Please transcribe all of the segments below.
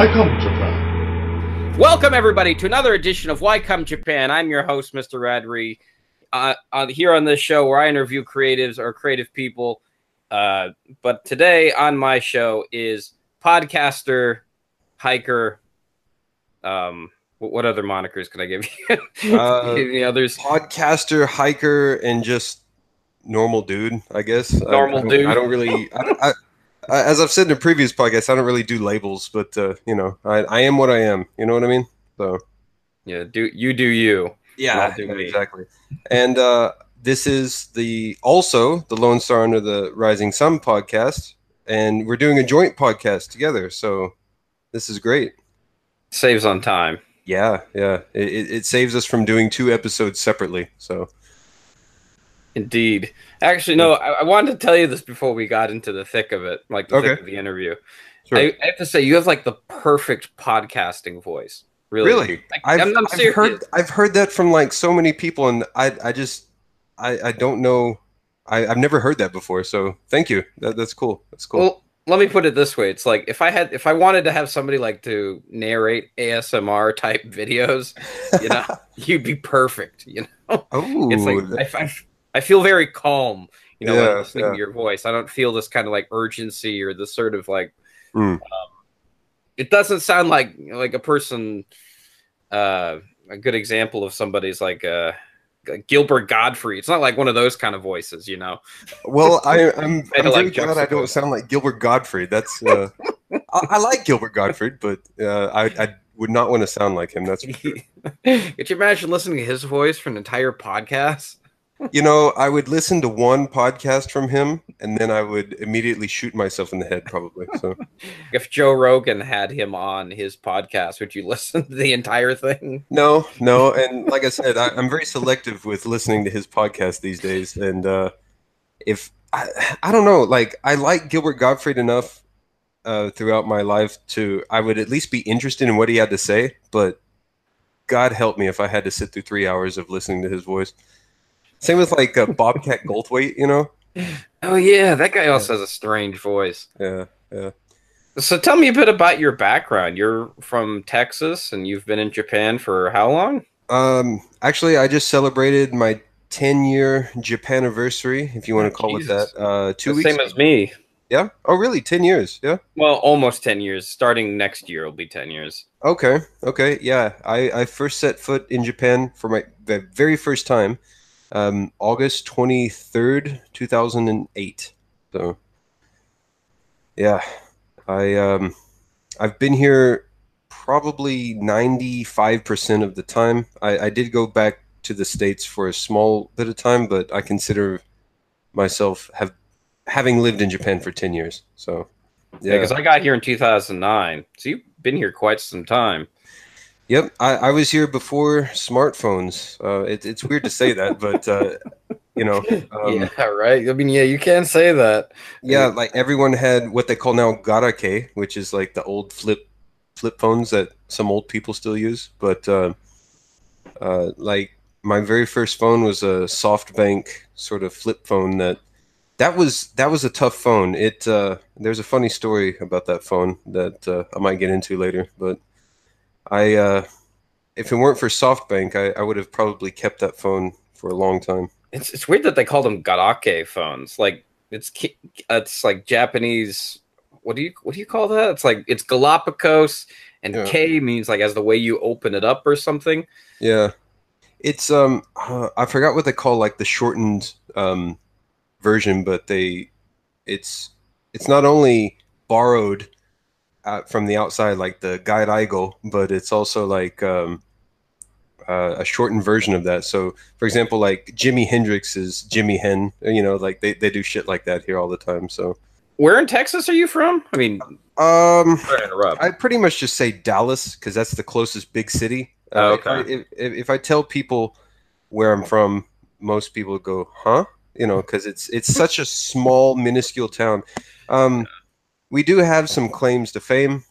Welcome Japan. Welcome everybody to another edition of Why Come Japan. I'm your host, Mr. Radri. Uh, on, here on this show, where I interview creatives or creative people. Uh, but today on my show is podcaster, hiker. Um, what, what other monikers can I give you? Uh, Any others? podcaster, hiker, and just normal dude, I guess. I- Normal I, don't- dude. I don't really. I, I, I, as I've said in a previous podcast, I don't really do labels, but uh, you know, I, I am what I am. You know what I mean? So Yeah, do you do you? yeah, do exactly. And uh, this is the also the Lone Star Under the Rising Sun podcast, and we're doing a joint podcast together. So this is great. Saves on time. Yeah, yeah. It, it, it saves us from doing two episodes separately. So Indeed. Actually, no. I, I wanted to tell you this before we got into the thick of it, like the thick of the interview. Sure. I, I have to say, you have like the perfect podcasting voice. Really, Really? Like, I've, I'm, I'm I've heard I've heard that from like so many people, and I I just I I don't know. I I've never heard that before. So thank you. That, that's cool. That's cool. Well, let me put it this way: it's like if I had, if I wanted to have somebody like to narrate ASMR type videos, you know, you'd be perfect. You know, oh, it's like I, I, I feel very calm. You know, listening yeah. to your voice, I don't feel this kind of like urgency or this sort of like. Mm. Um, it doesn't sound like like a person. Uh, a good example of somebody's like uh, Gilbert Gottfried. It's not like one of those kind of voices, you know. well, I I'm, I I'm like very glad I don't sound like Gilbert Gottfried. That's uh, I, I like Gilbert Gottfried, but uh, I I would not want to sound like him. That's for sure. Could you imagine listening to his voice for an entire podcast? You know I would listen to one podcast from him, and then I would immediately shoot myself in the head, probably. So. If Joe Rogan had him on his podcast, would you listen to the entire thing? No, no, and like I said, I, I'm very selective with listening to his podcast these days. And uh, if I, I don't know, like I like Gilbert Gottfried enough uh, throughout my life to I would at least be interested in what he had to say. But God help me if I had to sit through three hours of listening to his voice. Same with like uh, Bobcat Goldthwait, you know? Oh yeah, that guy also has a strange voice. Yeah, yeah. So tell me a bit about your background. You're from Texas and you've been in Japan for how long? Um, actually, I just celebrated my 10 year Japan anniversary, if you want to call Jesus. it that. Uh, two The weeks. Same as me. Yeah. Oh, really? 10 years. Yeah. Well, almost 10 years. Starting next year will be 10 years. Okay. Okay. Yeah. I, I first set foot in Japan for my the very first time, um, August 23rd, 2008. So, yeah, I, um, I've been here probably 95% of the time. I, I did go back to the States for a small bit of time, but I consider myself have having lived in Japan for 10 years. So, Yeah, because I got here in 2009. So you've been here quite some time. Yep, I, I was here before smartphones. Uh, it, it's weird to say that, but uh, you know, um, yeah. right. I mean, yeah, you can say that. Yeah, like everyone had what they call now garake, which is like the old flip flip phones that some old people still use. But uh, uh, like my very first phone was a SoftBank sort of flip phone that that was that was a tough phone. It uh, there's a funny story about that phone that uh, I might get into later, but I uh, if it weren't for SoftBank, I, I would have probably kept that phone for a long time. It's it's weird that they call them garake phones. Like it's it's like Japanese. What do you what do you call that? It's like it's Galapagos, and Yeah. K means like as the way you open it up or something. Yeah, it's um uh, I forgot what they call like the shortened um version, but they it's it's not only borrowed uh, from the outside like the gairaigo, but it's also like um uh, a shortened version of that. So, for example, like Jimi Hendrix is Jimmy Hen. You know, like they, they do shit like that here all the time. So, Where in Texas are you from? I mean, um, sorry to interrupt. I pretty much just say Dallas because that's the closest big city. Oh, Uh, if I- okay. If, if, if I tell people where I'm from, most people go, "Huh?" You know, because it's it's such a small, minuscule town. Um, we do have some claims to fame,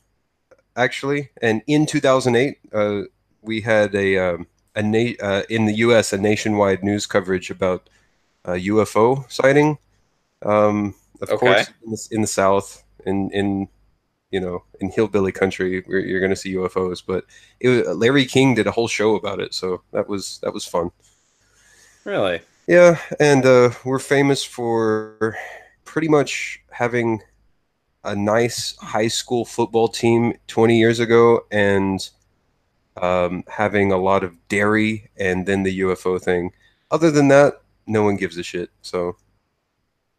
actually. And in 2008, uh, we had a um, a na- uh, in the U.S. a nationwide news coverage about a UFO sighting. Um, of Okay. course, in the, in the South, in in you know, in hillbilly country, where you're going to see UFOs. But it was, Larry King did a whole show about it, so that was that was fun. Really? Yeah, and uh, we're famous for pretty much having a nice high school football team 20 years ago, and um, having a lot of dairy, and then the UFO thing. Other than that, no one gives a shit. So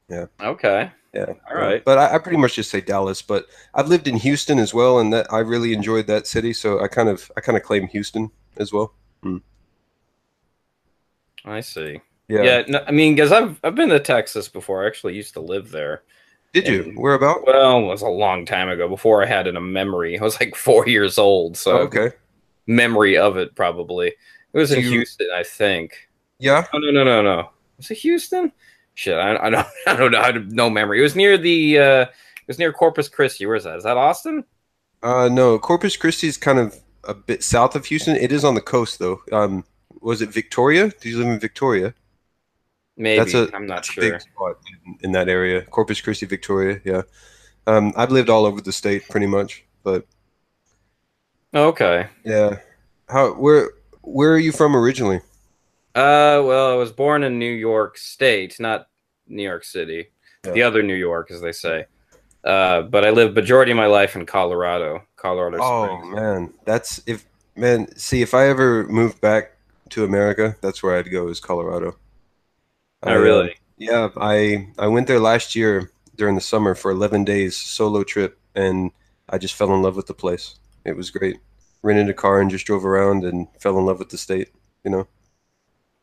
yeah. Okay. yeah, All right. But I, I pretty much just say Dallas. But I've lived in Houston as well, and that I really enjoyed that city. So I kind of I kind of claim Houston as well. I see. Yeah. Yeah. no, I mean, because I've I've been to Texas before. I actually used to live there. Did you? Where about? Well, it was a long time ago. Before I had it a memory, I was like four years old, so Oh, okay. memory of it probably. It was in you- Houston, I think. Yeah. Oh no no no no! Was it Houston? Shit, I, I don't I don't know. I have no memory. It was near the. uh It was near Corpus Christi. Where is that? Is that Austin? Uh, no, Corpus Christi is kind of a bit south of Houston. It is on the coast, though. Um, was it Victoria? Did you live in Victoria? Maybe. That's a- I'm not sure. big spot in, in that area. Corpus Christi, Victoria. Yeah. Um, I've lived all over the state, pretty much. But Okay. yeah, how where where are you from originally? Uh, well, I was born in New York State, not New York City. Yeah. The other New York, as they say. Uh, but I lived majority of my life in Colorado. Colorado Springs. Oh man, that's if man. See, if I ever moved back to America, that's where I'd go. Is Colorado. Oh, I, uh, really? Yeah, I I went there last year during the summer for 11 days solo trip, and I just fell in love with the place. It was great. Rented a car and just drove around and fell in love with the state. You know.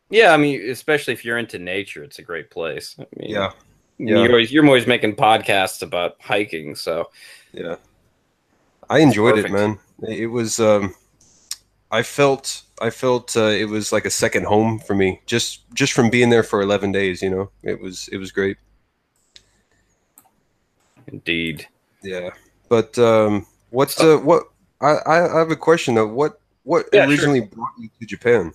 Yeah, I mean, especially if you're into nature, it's a great place. I mean, Yeah. You're always, you're always making podcasts about hiking, so Yeah. I enjoyed Perfect. it, man. It was um I felt I felt uh, it was like a second home for me just just from being there for 11 days, you know. It was it was great. indeed. Yeah. But um what's the what I I have a question though. What what Yeah, sure. originally brought you to Japan?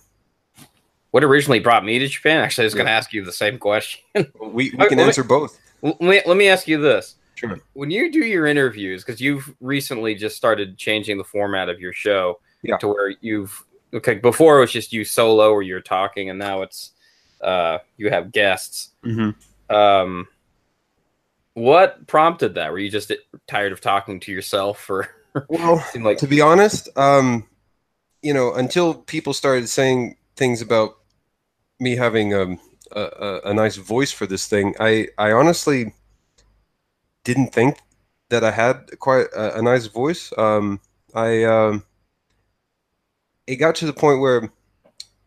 What originally brought me to Japan? Actually, I was going to ask you the same question. We we can let me- answer both. let, me, let me ask you this. Sure. When you do your interviews, because you've recently just started changing the format of your show Yeah. to where you've okay before it was just you solo or you're talking, and now it's uh, you have guests. Mm-hmm. Um, what prompted that? Were you just tired of talking to yourself, or Well, like to be honest, um, you know, until people started saying things about me having um, a, a, a nice voice for this thing, I, I honestly didn't think that I had quite a, a nice voice. Um, I um, it got to the point where,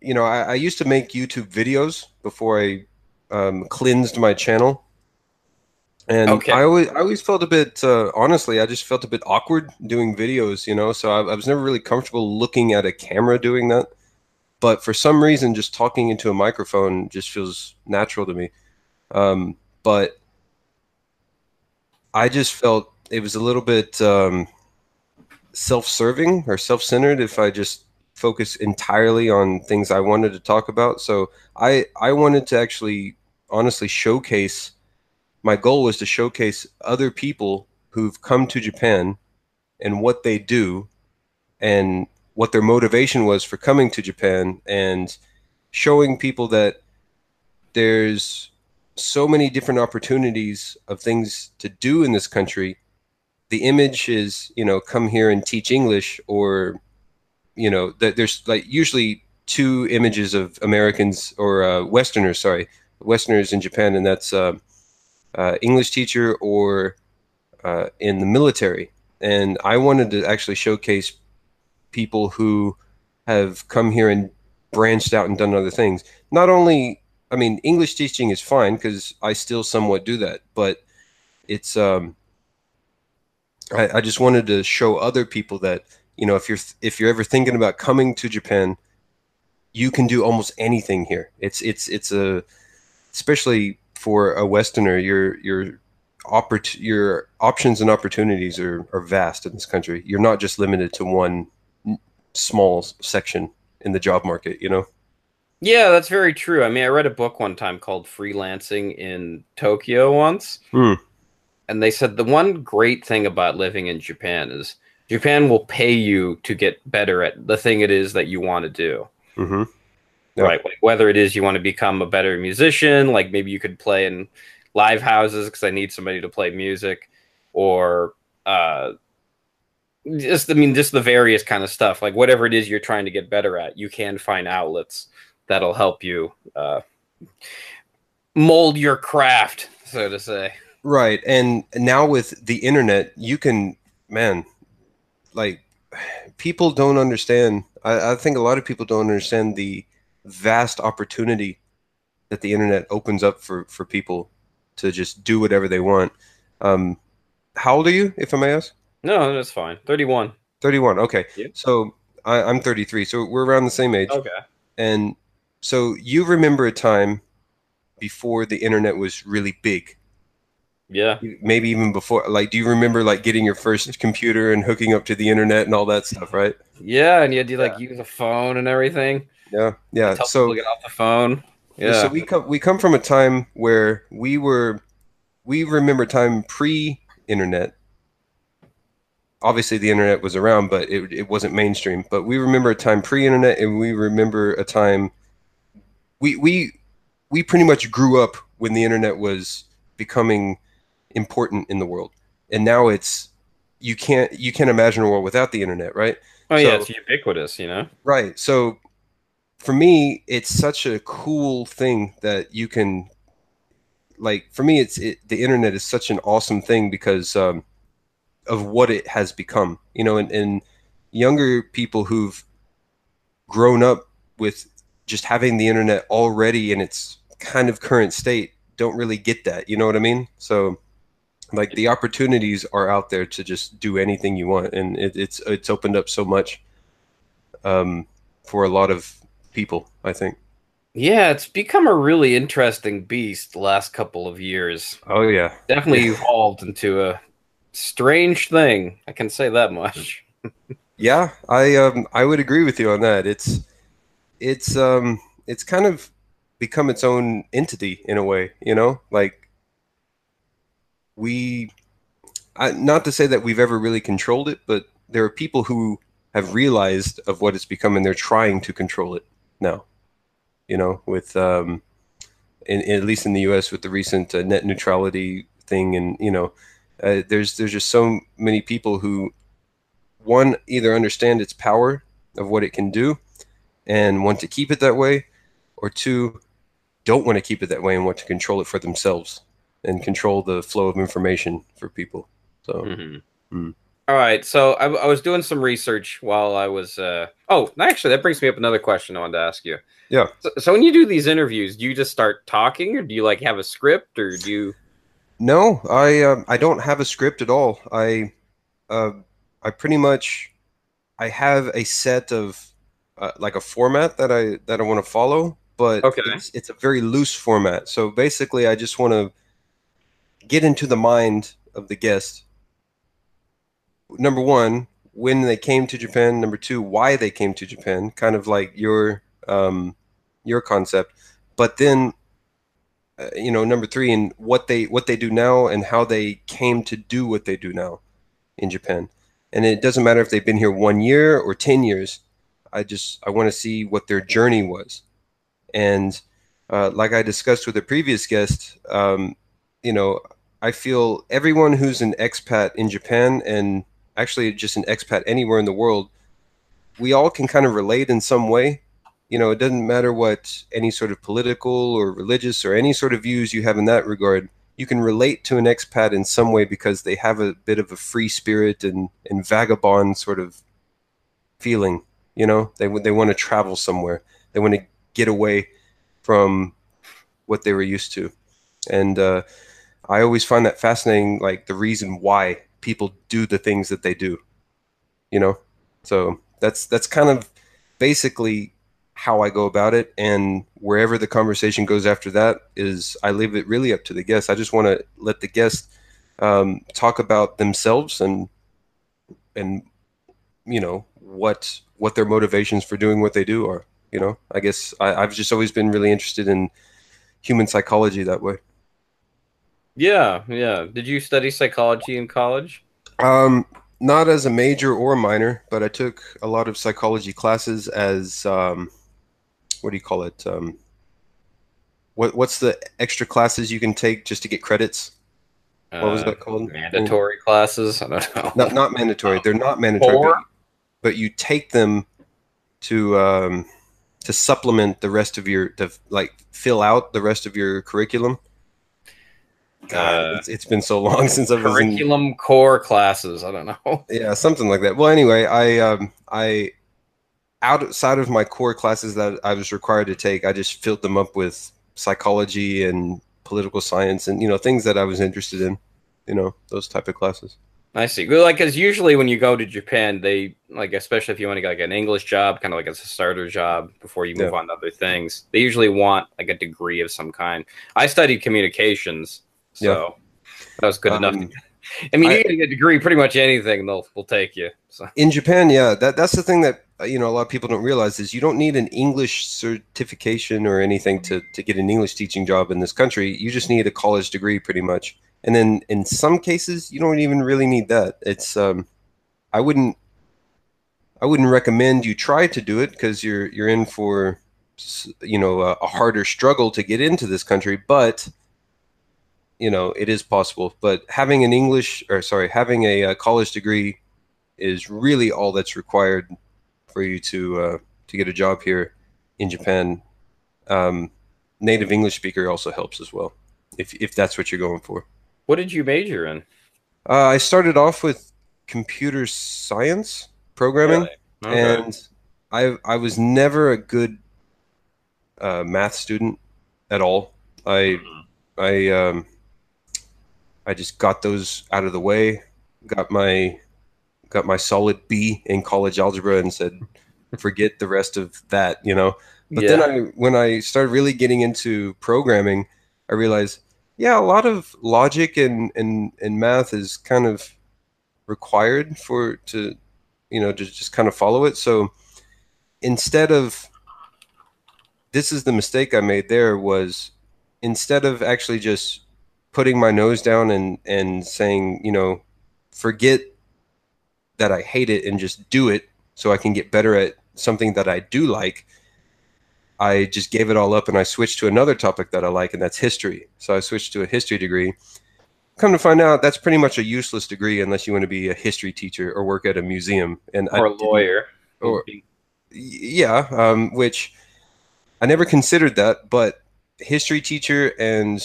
you know, I, I used to make YouTube videos before I um, cleansed my channel. And Okay. I always, I always felt a bit, uh, honestly, I just felt a bit awkward doing videos, you know. So I, I was never really comfortable looking at a camera doing that. But for some reason, just talking into a microphone just feels natural to me. Um, but I just felt it was a little bit um, self-serving or self-centered if I just focus entirely on things I wanted to talk about. So I I wanted to actually honestly showcase my goal was to showcase other people who've come to Japan and what they do and what their motivation was for coming to Japan and showing people that there's so many different opportunities of things to do in this country. The image is, you know, come here and teach English or you know, that there's like usually two images of Americans or uh, Westerners, sorry, Westerners in Japan, and that's uh, uh, English teacher or uh, in the military. And I wanted to actually showcase people who have come here and branched out and done other things. Not only, I mean, English teaching is fine because I still somewhat do that, but it's um, I, I just wanted to show other people that you know if you're if you're ever thinking about coming to Japan, you can do almost anything here. It's it's it's a especially for a Westerner, your your oppor- your options and opportunities are, are vast in this country. You're not just limited to one small section in the job market. You know. Yeah, that's very true. I mean, I read a book one time called Freelancing in Tokyo once. Hmm. and they said the one great thing about living in Japan is Japan will pay you to get better at the thing it is that you want to do. hmm Yeah. Right. Like whether it is you want to become a better musician, like maybe you could play in live houses because I need somebody to play music, or uh, just I mean just the various kind of stuff. Like whatever it is you're trying to get better at, you can find outlets that'll help you uh, mold your craft, so to say. Right. And now with the internet, you can, man, like people don't understand. I, I think a lot of people don't understand the vast opportunity that the internet opens up for, for people to just do whatever they want. Um, how old are you, if I may ask? No, that's fine. Thirty-one. 31. Okay. Yeah. So I, I'm 33. So we're around the same age. Okay. And so you remember a time before the internet was really big Yeah. maybe even before like do you remember like getting your first computer and hooking up to the internet and all that stuff right Yeah, and you had to like use a phone and everything. yeah yeah so get off the phone. Yeah. so we come we come from a time where we were we remember time pre-internet obviously the internet was around but it, it wasn't mainstream but we remember a time pre-internet and we remember a time we we we pretty much grew up when the internet was becoming important in the world and now it's you can't you can't imagine a world without the internet right oh yeah, so- it's ubiquitous, you know. Right. So for me, it's such a cool thing that you can like for me it's it, the internet is such an awesome thing because um, of what it has become. You know, and, and younger people who've grown up with just having the internet already in its kind of current state don't really get that. You know what I mean? So like the opportunities are out there to just do anything you want and it, it's it's opened up so much um, for a lot of people i think Yeah, it's become a really interesting beast the last couple of years. oh yeah Definitely evolved into a strange thing. I can say that much. yeah i um i would agree with you on that it's it's um it's kind of become its own entity in a way you know like we I, not to say that we've ever really controlled it but there are people who have realized of what it's become and they're trying to control it now you know with um in, at least in the us with the recent uh, net neutrality thing and you know uh, there's there's just so many people who one either understand its power of what it can do and want to keep it that way or two don't want to keep it that way and want to control it for themselves and control the flow of information for people so Mhm. Mm. All right, so I, I was doing some research while I was. Uh... Oh, actually, that brings me up another question I wanted to ask you. Yeah. So, so when you do these interviews, do you just start talking, or do you like have a script, or do you? No, I um, I don't have a script at all. I uh, I pretty much I have a set of uh, like a format that I that I want to follow, but Okay. it's, it's a very loose format. So basically, I just want to get into the mind of the guest. Number one, when they came to Japan. Number two, why they came to Japan. Kind of like your um, your concept, but then uh, you know number three and what they what they do now and how they came to do what they do now in japan and it doesn't matter if they've been here one year or 10 years i just i want to see what their journey was and uh, like i discussed with a previous guest um, you know i feel everyone who's an expat in japan and actually just an expat anywhere in the world we all can kind of relate in some way you know, it doesn't matter what any sort of political or religious or any sort of views you have in that regard. You can relate to an expat in some way because they have a bit of a free spirit and, and vagabond sort of feeling. You know, they they want to travel somewhere. They want to get away from what they were used to, and uh, I always find that fascinating. Like the reason why people do the things that they do. You know, so that's that's kind of basically how I go about it, and wherever the conversation goes after that is I leave it really up to the guest. I just want to let the guest um, talk about themselves and and you know what what their motivations for doing what they do are. You know, I guess I, I've just always been really interested in human psychology that way. Yeah, yeah. Did you study psychology in college? Um, not as a major or minor, but I took a lot of psychology classes as um, what do you call it? Um, what what's the extra classes you can take just to get credits? What was Uh, that called? Mandatory classes? I don't know. Not not mandatory. They're not mandatory, Or- but, but you take them to um, to supplement the rest of your to like fill out the rest of your curriculum. God, Uh, it's, it's been so long since I was in Curriculum core classes. I don't know. yeah something like that well anyway i um i outside of my core classes that i was required to take i just filled them up with psychology and political science and you know things that i was interested in you know those type of classes I see. Well, like, because usually when you go to Japan, they like, especially if you want to get like an English job, kind of like as a starter job before you move Yeah. on to other things, they usually want like a degree of some kind. I studied communications, so that was good enough. Um, I mean, I- you can get a degree pretty much anything; they'll they'll take you. So in japan yeah that that's the thing that you know a lot of people don't realize is you don't need an english certification or anything to to get an english teaching job in this country you just need a college degree pretty much and then in some cases you don't even really need that it's um i wouldn't i wouldn't recommend you try to do it because you're you're in for you know a, a harder struggle to get into this country but you know it is possible but having an english or sorry having a, uh college degree is really all that's required for you to uh, to get a job here in Japan. Um, native English speaker also helps as well, if if that's what you're going for. what did you major in? Uh, I started off with computer science programming, Really? Okay. and I I was never a good uh, math student at all. I Mhm. I um, I just got those out of the way. Got my got my solid B in college algebra and said, forget the rest of that, you know. But yeah. then I when I started really getting into programming, I realized, yeah, a lot of logic and and and math is kind of required for to you know to just kind of follow it. So instead of this is the mistake I made there was instead of actually just putting my nose down and and saying, you know, forget that I hate it and just do it so I can get better at something that I do like. I just gave it all up and I switched to another topic that I like, and that's history. So I switched to a history degree. Come to find out, that's pretty much a useless degree unless you want to be a history teacher or work at a museum. And or a lawyer. or- yeah, um, which I never considered that, but history teacher and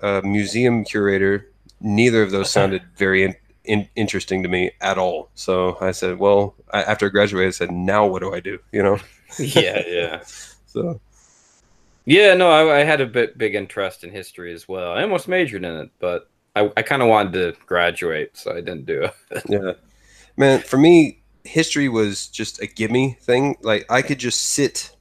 uh, museum curator, neither of those sounded very in, in, interesting to me at all. So I said, well, I, after I graduated, I said, now what do I do? You know, yeah, yeah. so Yeah, no, I, I had a bit big interest in history as well. I almost majored in it, but I, I kind of wanted to graduate, so I didn't do it. yeah, man, for me, history was just a gimme thing. Like I could just sit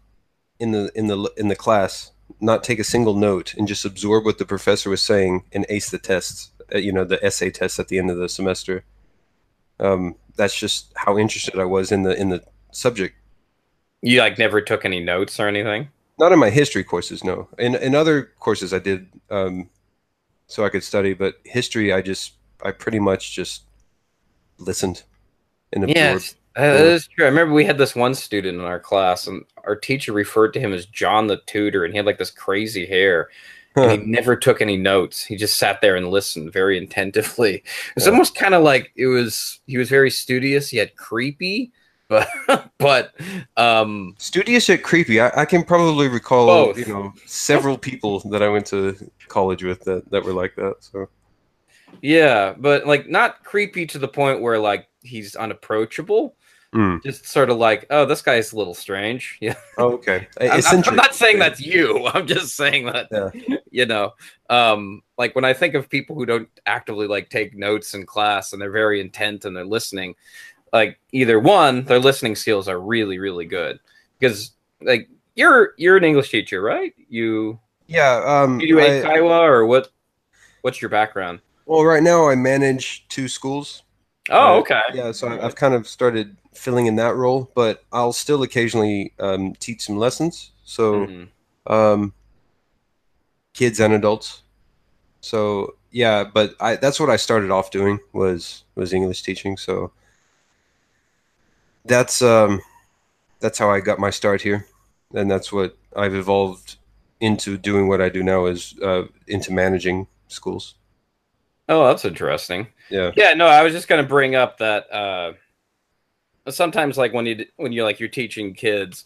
in the in the in the class, not take a single note, and just absorb what the professor was saying and ace the tests. uh, You know, the essay tests at the end of the semester. Um, that's just how interested I was in the in the subject. You like never took any notes or anything? Not in my history courses, no. In in other courses, I did, um, so I could study. But history, I just I pretty much just listened and absorbed. Yes, that is true. I remember we had this one student in our class, and our teacher referred to him as John the Tutor, and he had like this crazy hair. And he never took any notes. He just sat there and listened very attentively. It was Yeah. almost kind of like it was. He was very studious. He had creepy, but but um Studious yet creepy. I, I can probably recall, Both. you know, several people that I went to college with that, that were like that. So Yeah, but like not creepy to the point where like he's unapproachable. Mm. Just sort of like, oh, this guy's a little strange. Yeah, oh, okay. I'm, I'm- not saying that's you. I'm just saying that Yeah. you know, um, like when I think of people who don't actively like take notes in class and they're very intent and they're listening, like either one, their listening skills are really really good because like you're you're an English teacher, right? You Yeah. Um, you do I- Kaiwa or what? What's your background? well, right now I manage two schools. Oh, Uh, okay. Yeah, so I- I've kind of started filling in that role, but I'll still occasionally um, teach some lessons. So Mhm. um, kids and adults. so yeah, but I that's what I started off doing was was English teaching. So that's um that's how I got my start here, and that's what I've evolved into doing. What I do now is uh, into managing schools. Oh, that's interesting. Yeah. Yeah, no, I was just going to bring up that uh sometimes like when you when you like you're teaching kids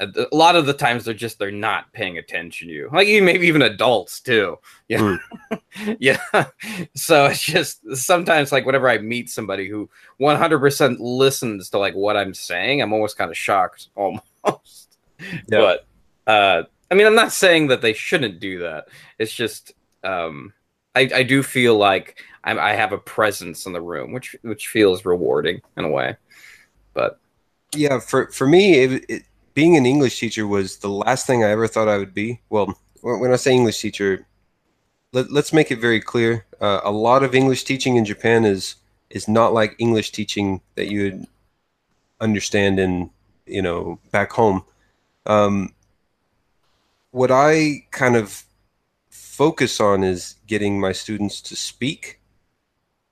a a lot of the times they're just they're not paying attention to you. Like you maybe even adults too. Yeah. yeah. So it's just sometimes like whenever I meet somebody who 100% listens to like what I'm saying, I'm almost kind of shocked almost. Yeah. But uh I mean I'm not saying that they shouldn't do that. It's just um I, I do feel like I'm, I have a presence in the room, which which feels rewarding in a way. But Yeah, for for me, it, it, being an English teacher was the last thing I ever thought I would be. Well, when I say English teacher, let, let's make it very clear. Uh, a lot of English teaching in Japan is is not like English teaching that you would understand in you know back home. Um, what I kind of focus on is getting my students to speak.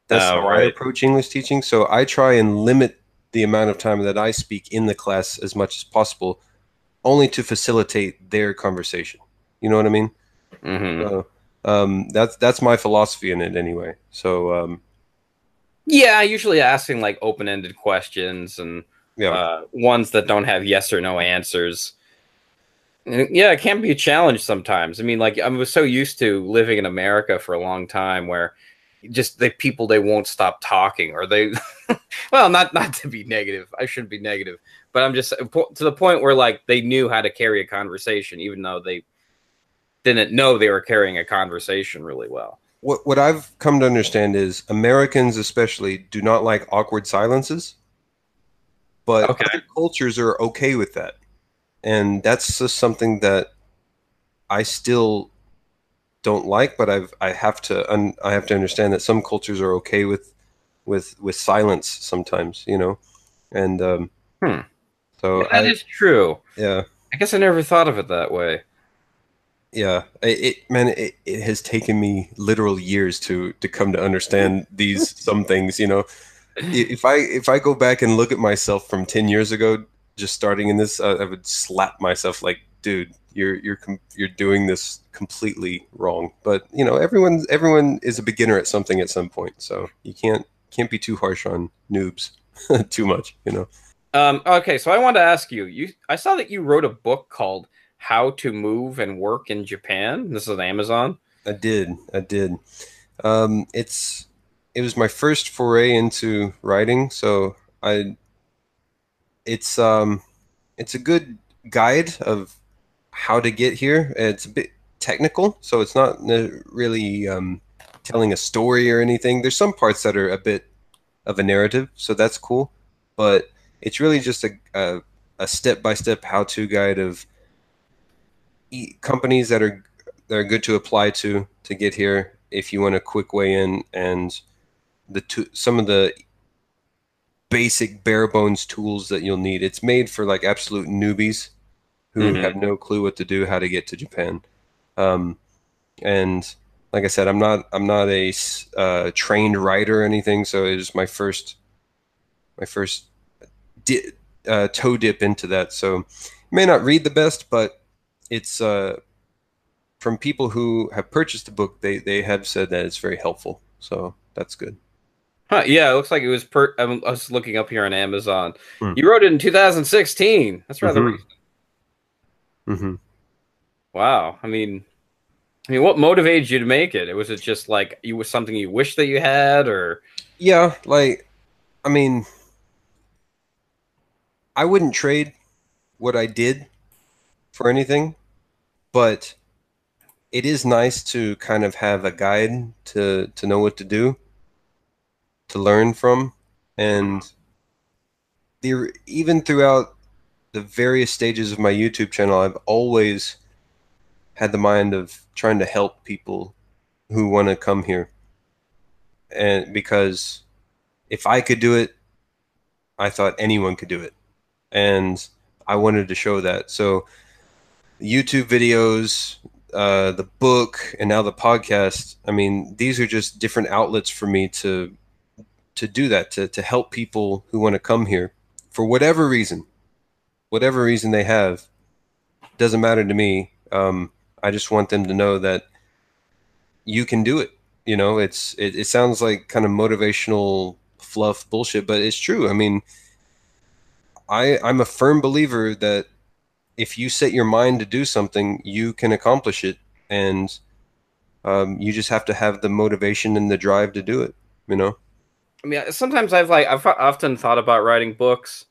That's Oh, how I approach English teaching. So I try and limit the amount of time that I speak in the class as much as possible, only to facilitate their conversation. You know what I mean? mhm. So, um, that's that's my philosophy in it anyway. So um, yeah, usually asking like open-ended questions and yeah, uh, ones that don't have yes or no answers. Yeah, it can be a challenge sometimes. I mean, like I was so used to living in America for a long time, where just the people they won't stop talking, or they, well, not not to be negative. I shouldn't be negative, but I'm just to the point where like they knew how to carry a conversation, even though they didn't know they were carrying a conversation really well. what what I've come to understand is Americans especially do not like awkward silences, but Okay. other cultures are okay with that, and that's just something that I still don't like. But I've I have to un, I have to understand that some cultures are okay with with with silence sometimes, you know, and um, Hmm. so That I, is true. yeah. I guess I never thought of it that way. Yeah, it, it man, it, it has taken me literal years to to come to understand these some things. You know, if I if I go back and look at myself from ten years ago, just starting in this, uh, I would slap myself like, dude, you're you're com- you're doing this completely wrong. But you know, everyone everyone is a beginner at something at some point, so you can't can't be too harsh on noobs too much. You know. Um, okay, so I wanted to ask you. You, I saw that you wrote a book called "How to Move and Work in Japan." This is on Amazon. I did. I did. Um, it's it was my first foray into writing, so I it's um it's a good guide of how to get here. It's a bit technical, so it's not really um, telling a story or anything. There's some parts that are a bit of a narrative, so that's cool, but it's really just a a, a step-by-step how-to guide of e- companies that are that are good to apply to to get here if you want a quick way in and the to, some of the basic bare bones tools that you'll need. It's made for like absolute newbies who Mhm. have no clue what to do, how to get to Japan. Um, and like I said, I'm not I'm not a uh, trained writer or anything, so it was my first my first di- uh, toe dip into that. So may not read the best, but it's uh, from people who have purchased the book. They they have said that it's very helpful. So that's good. Huh, yeah, it looks like it was. Per- I was looking up here on Amazon. Hmm. You wrote it in 2016. That's rather Mhm. recent. hmm Wow. I mean, I mean, what motivated you to make it? Was it just like you was something you wish that you had, or Yeah, like I mean, I wouldn't trade what I did for anything, but it is nice to kind of have a guide to to know what to do, to learn from, and even throughout the various stages of my YouTube channel, I've always had the mind of trying to help people who want to come here, and because if I could do it, I thought anyone could do it. And I wanted to show that. So YouTube videos, uh, the book, and now the podcast. I mean, these are just different outlets for me to to do that to to help people who want to come here for whatever reason, whatever reason they have. Doesn't matter to me. Um, I just want them to know that you can do it. You know, it's it, it sounds like kind of motivational fluff bullshit, but it's true. I mean, I I'm a firm believer that if you set your mind to do something, you can accomplish it, and um, you just have to have the motivation and the drive to do it. You know. I mean, sometimes I've like I've often thought about writing books,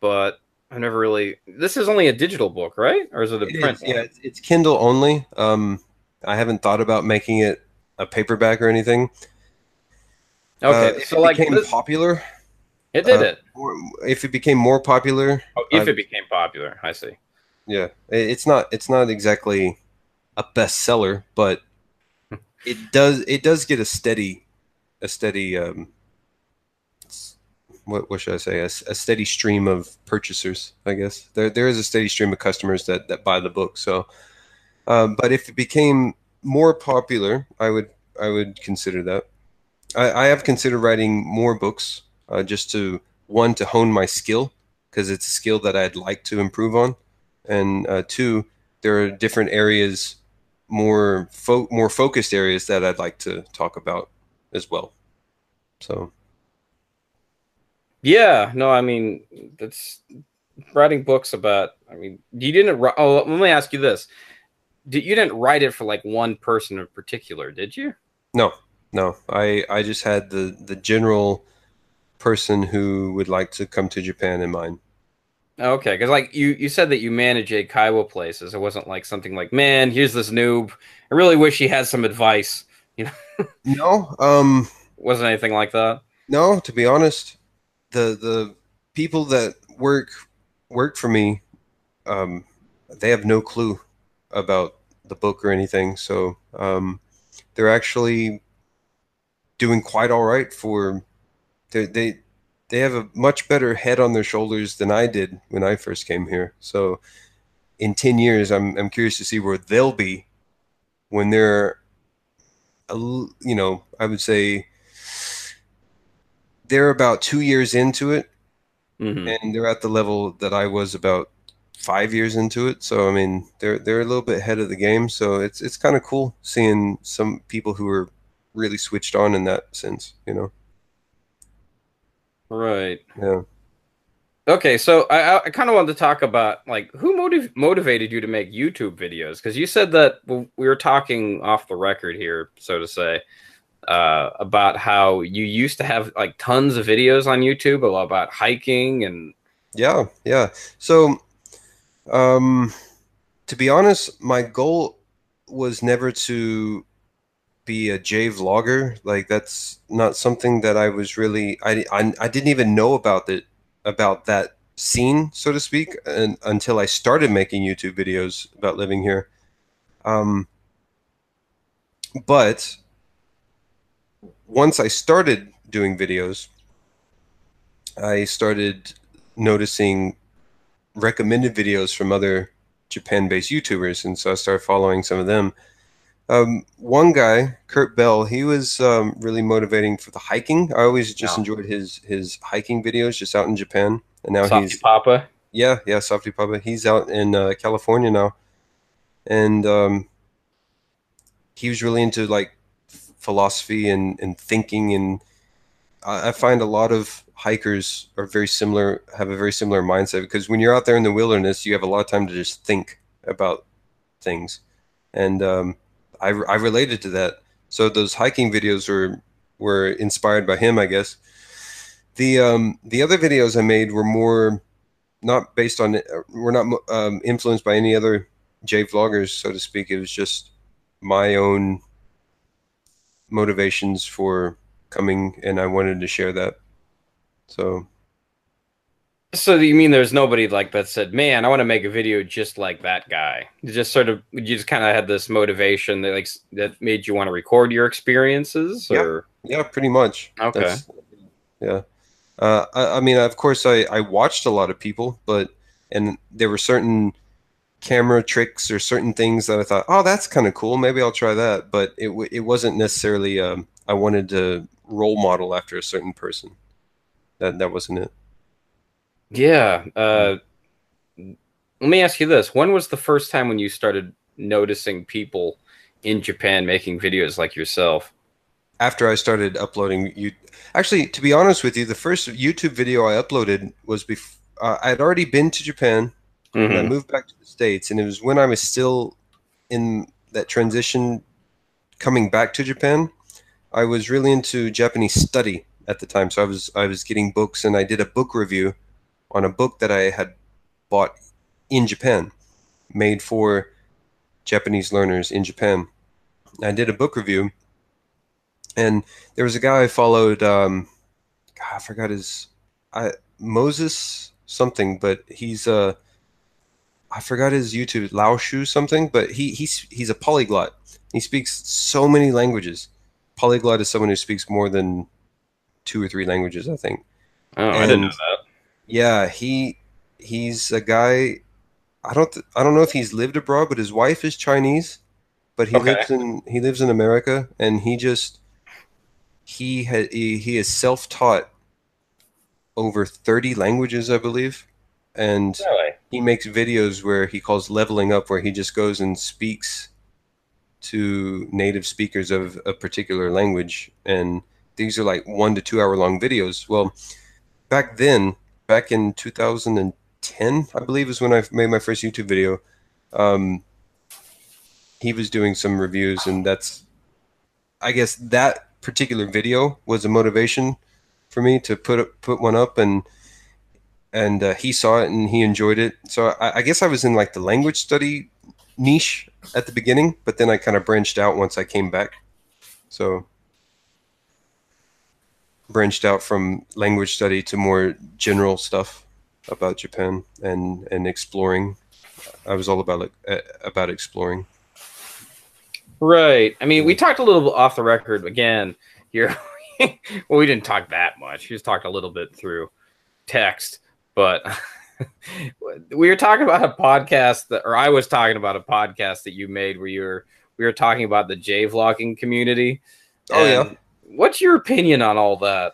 but I never really. This is only a digital book, right? Or is it a It print? is, yeah, it's, it's Kindle only. Um, I haven't thought about making it a paperback or anything. Uh, Okay, if so it like became this- popular, it did uh, it. if it became more popular, Oh, if I- it became popular, I see. yeah, it- it's not it's not exactly a bestseller, but it does it does get a steady a steady um what what should I say A steady stream of purchasers. I guess there there is a steady stream of customers that that buy the book. So, um, but if it became more popular, I would I would consider that. I, I have considered writing more books uh, just to one to hone my skill because it's a skill that I'd like to improve on, and uh, two, there are different areas, more fo- more focused areas that I'd like to talk about as well. So Yeah, no, I mean that's writing books about. I mean, you didn't. Oh, let me ask you this: Did you didn't write it for like one person in particular? Did you? no, no, I I just had the the general person who would like to come to Japan in mind. Okay, because like you you said that you manage a Kaiwa places. It wasn't like something like, man, here's this noob. I really wish he had some advice. You know? no, um, wasn't anything like that. No, to be honest, the the people that work work for me, um, they have no clue about the book or anything. So um, they're actually doing quite all right for they they they have a much better head on their shoulders than I did when I first came here. So in ten years, I'm I'm curious to see where they'll be when they're a you know I would say they're about two years into it hmm and they're at the level that I was about five years into it. So I mean, they're they're a little bit ahead of the game. So it's it's kind of cool seeing some people who are really switched on in that sense. You know? Right. Yeah. Okay, so I I- kind of wanted to talk about like who motiv- motivated you to make YouTube videos because you said that we were talking off the record here, so to say, uh, about how you used to have like tons of videos on YouTube about hiking and Yeah, yeah. So, um, to be honest, my goal was never to be a J vlogger. Like that's not something that I was really. I I, I didn't even know about it about that scene, so to speak, and, until I started making YouTube videos about living here. Um, but once I started doing videos, I started noticing recommended videos from other Japan-based YouTubers, and so I started following some of them. Um, one guy, Kurt Bell, he was um, really motivating for the hiking. I always just Yeah. enjoyed his his hiking videos, just out in Japan. And now Softy he's Papa. yeah, yeah, Softy Papa. He's out in uh, California now, and um, he was really into like philosophy and, and thinking. And I, find a lot of hikers are very similar, have a very similar mindset because when you're out there in the wilderness, you have a lot of time to just think about things, and um, I I related to that. So those hiking videos were were inspired by him, I guess. The um, the other videos I made were more not based on. We're not um, influenced by any other J vloggers, so to speak. It was just my own motivations for coming, and I wanted to share that. So So you mean there's nobody like that said, "Man, I want to make a video just like that guy." You just sort of you just kind of had this motivation that like that made you want to record your experiences, Yeah. or yeah, pretty much. Okay. That's- yeah. Uh, I, I mean, of course, I, I watched a lot of people, but and there were certain camera tricks or certain things that I thought, oh, that's kind of cool. Maybe I'll try that. But it it wasn't necessarily. Um, I wanted to role model after a certain person. That that wasn't it. Yeah. Uh, let me ask you this: When was the first time when you started noticing people in Japan making videos like yourself? After I started uploading, you actually, to be honest with you, the first YouTube video I uploaded was before uh, I had already been to Japan. And I moved back to the states, and it was when I was still in that transition, coming back to Japan. I was really into Japanese study at the time, so I was I was getting books, and I did a book review on a book that I had bought in Japan, made for Japanese learners in Japan. I did a book review, and there was a guy I followed. Um, God, I forgot his, I Moses something, but he's uh I forgot his YouTube, Lao Shu something, but he he's he's a polyglot. He speaks so many languages. Polyglot is someone who speaks more than two or three languages, I think. Oh, I didn't know that. Yeah, he he's a guy. I don't th- I don't know if he's lived abroad, but his wife is Chinese, but he Okay. lives in he lives in America, and he just he had he, he is self taught over thirty languages, I believe, and Really? He makes videos where he calls leveling up, where he just goes and speaks to native speakers of a particular language, and these are like one to two hour long videos. Well, back then, back in 2010, I believe is when I made my first YouTube video. Um, he was doing some reviews, and that's, I guess that particular video was a motivation for me to put put one up and and uh, he saw it and he enjoyed it. So I, I guess I was in like the language study niche at the beginning, but then I kind of branched out once I came back. So branched out from language study to more general stuff about Japan and and exploring. I was all about like uh, about exploring. Right. I mean, we talked a little off the record again here. well, we didn't talk that much. We just talked a little bit through text, but we were talking about a podcast that, or I was talking about a podcast that you made where you were we were talking about the J vlogging community. Oh, yeah. What's your opinion on all that?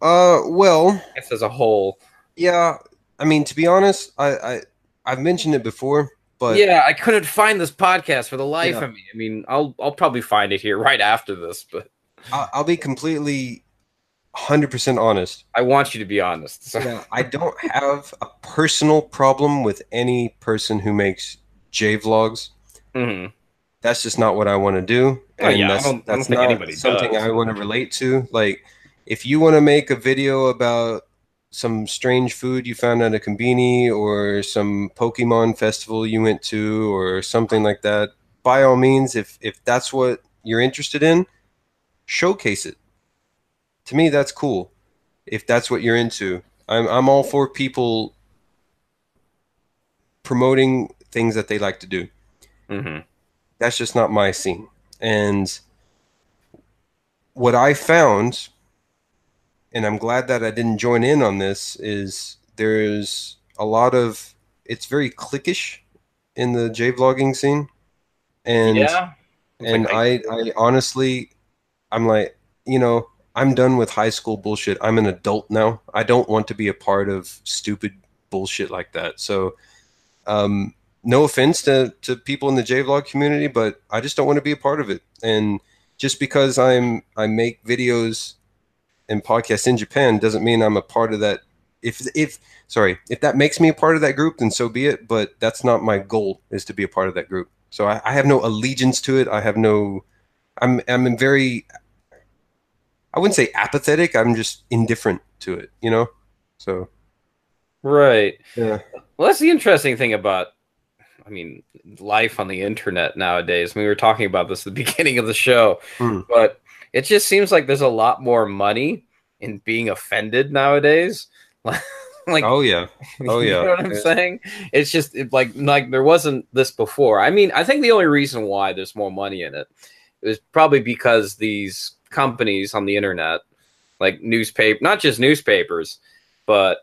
Uh, well, as a whole. yeah. I mean, to be honest, I, I I've mentioned it before, but yeah, I couldn't find this podcast for the life Yeah. of me. I mean, I'll I'll probably find it here right after this, but I, I'll be completely hundred percent honest. I want you to be honest. So. Yeah, I don't have a personal problem with any person who makes J vlogs. Mhm. That's just not what I want to do. Oh, yeah, I that's, don't- I don't that's think not anybody something does. I want to relate to. Like, if you want to make a video about some strange food you found at a conveni or some Pokemon festival you went to or something like that, by all means, if if that's what you're interested in, showcase it. To me, that's cool. If that's what you're into, I'm I'm all for people promoting things that they like to do Mhm. that's just not my scene. And what I found, and I'm glad that I didn't join in on this, is there's a lot of it's very cliquish in the J vlogging scene. And yeah. and Like, I, I honestly I'm like, you know, I'm done with high school bullshit. I'm an adult now. I don't want to be a part of stupid bullshit like that. So um no offense to, to people in the JVlog community, but I just don't want to be a part of it. And just because I'm I make videos and podcasts in Japan doesn't mean I'm a part of that. If if sorry, if that makes me a part of that group, then so be it. But that's not my goal is to be a part of that group. So I, I have no allegiance to it. I have no I'm I'm very I wouldn't say apathetic, I'm just indifferent to it, you know? So right. yeah. Well, that's the interesting thing about, I mean, life on the internet nowadays. I mean, we were talking about this at the beginning of the show, Hmm. but it just seems like there's a lot more money in being offended nowadays. like, Oh yeah. Oh, you yeah. know what I'm Yeah. saying? It's just it, like like there wasn't this before. I mean, I think the only reason why there's more money in it is probably because these companies on the internet, like newspaper, not just newspapers, but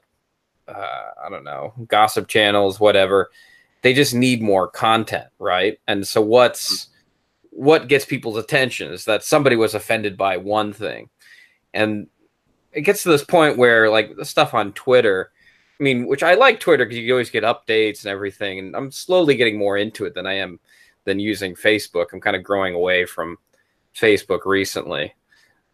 uh, I don't know, gossip channels, whatever. they just need more content, right? And so what's what gets people's attention is that somebody was offended by one thing. And it gets to this point where like the stuff on Twitter, I mean, which I like Twitter because you always get updates and everything, and I'm slowly getting more into it than I am than using Facebook. I'm kind of growing away from Facebook recently.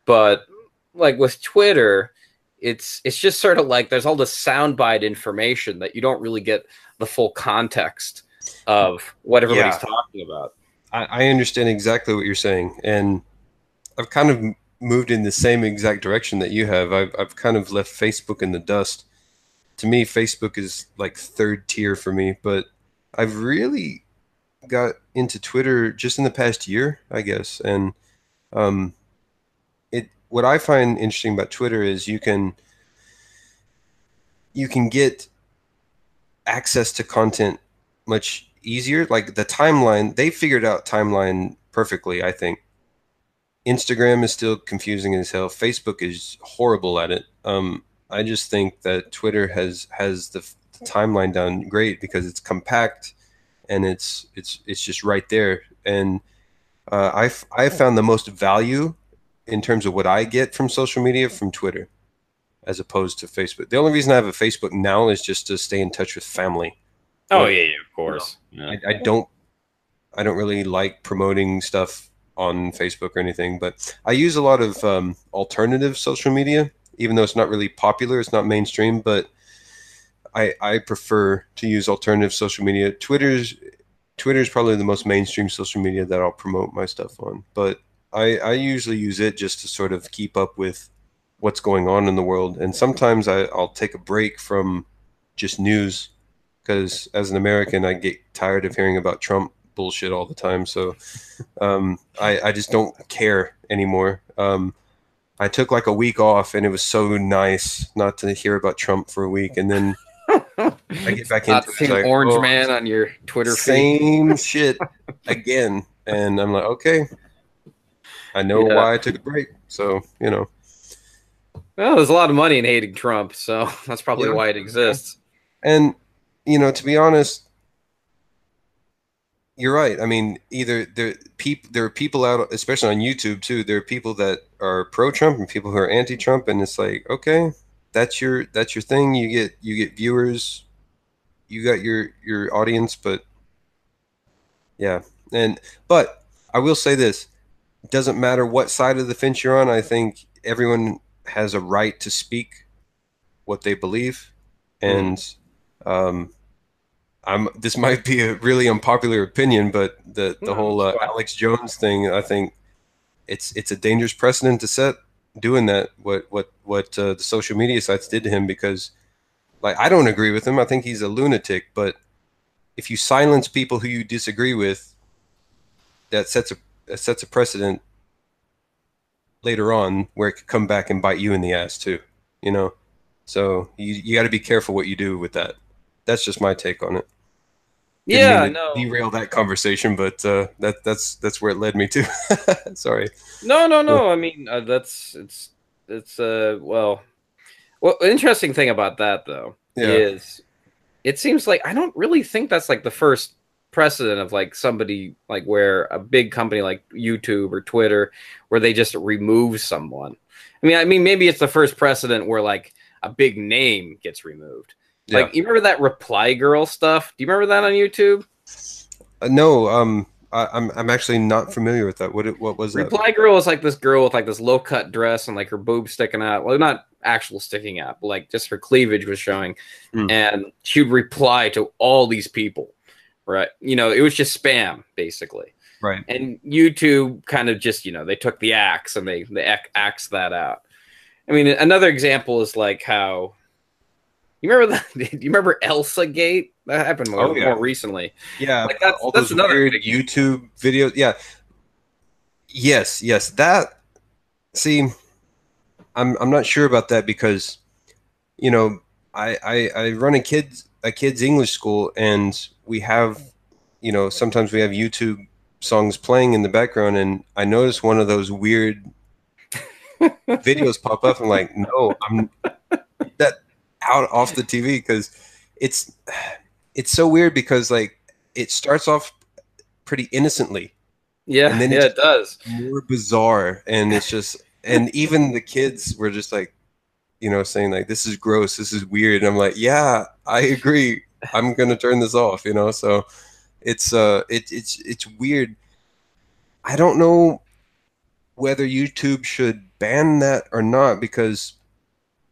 But like with Twitter, it's it's just sort of like there's all this soundbite information that you don't really get the full context of what everybody's Yeah. talking about. I, I understand exactly what you're saying, and I've kind of moved in the same exact direction that you have. I've I've kind of left Facebook in the dust. To me, Facebook is like third tier for me, but I've really got into Twitter just in the past year, I guess. And um, what I find interesting about Twitter is you can you can get access to content much easier. Like the timeline, they figured out timeline perfectly, I think. Instagram is still confusing as hell. Facebook is horrible at it. Um, I just think that Twitter has has the, the timeline down great because it's compact and it's it's it's just right there. And uh, I've I found the most value in terms of what I get from social media from Twitter, as opposed to Facebook. The only reason I have a Facebook now is just to stay in touch with family. Oh Well, yeah, yeah, of course. Yeah. I, I don't I don't really like promoting stuff on Facebook or anything, but I use a lot of um, alternative social media, even though it's not really popular, it's not mainstream, but I I prefer to use alternative social media. Twitter's Twitter is probably the most mainstream social media that I'll promote my stuff on, but I, I usually use it just to sort of keep up with what's going on in the world, and sometimes I, I'll take a break from just news because as an American, I get tired of hearing about Trump bullshit all the time. So um, I, I just don't care anymore. Um, I took like a week off, and it was so nice not to hear about Trump for a week, and then I get back into it, like, Orange oh, Man on your Twitter feed. same shit again, and I'm like, okay, I know Yeah. why I took a break. So you know, Well, there's a lot of money in hating Trump, so that's probably Yeah. why it exists. And you know, to be honest, you're right. I mean, either there peop, there are people out, especially on YouTube too. There are people that are pro-Trump and people who are anti-Trump, and it's like, okay, that's your that's your thing. You get you get viewers, you got your your audience, but yeah, and but I will say this: doesn't matter what side of the fence you're on. I think everyone has a right to speak what they believe, and um, I'm. This might be a really unpopular opinion, but the the No, whole uh. Alex Jones thing, I think it's it's a dangerous precedent to set doing that. What what what uh, the social media sites did to him because, like, I don't agree with him. I think he's a lunatic. But if you silence people who you disagree with, that sets a that sets a precedent later on where it could come back and bite you in the ass too. You know, so you you got to be careful what you do with that. That's just my take on it. Didn't Yeah, no, derail that conversation, but uh, that that's that's where it led me to. Sorry. no, no, no. I mean, uh, that's it's it's uh well, well, interesting thing about that though Yeah. is it seems like I don't really think that's like the first precedent of like somebody like where a big company like YouTube or Twitter where they just remove someone. I mean, I mean maybe it's the first precedent where like a big name gets removed. Yeah. Like you remember that Reply Girl stuff? Do you remember that on YouTube? Uh, no, um, I, I'm I'm actually not familiar with that. What it, what was that? Reply Girl was like this girl with like this low cut dress and like her boobs sticking out. Well, not actual sticking out, but like just her cleavage was showing. Hmm. And she would reply to all these people, right? You know, it was just spam basically. Right. And YouTube kind of just, you know, they took the axe and they they axed that out. I mean, another example is like how you remember? Do you remember Elsa Gate? That happened more, Oh, yeah. more recently. Yeah, Like, that's- all that's those another YouTube videos. Yeah. Yes, yes. That. See, I'm I'm not sure about that because, you know, I I, I run a kids a kids English school and we have, you know, sometimes we have YouTube songs playing in the background and I noticed one of those weird videos pop up. I'm like, no, I'm that out off the TV because it's it's so weird because like it starts off pretty innocently Yeah, And then yeah, it it does. more bizarre and it's just and even the kids were just like you know saying like this is gross this is weird and i'm like yeah i agree i'm gonna turn this off you know so it's uh it, it's it's weird i don't know whether youtube should ban that or not because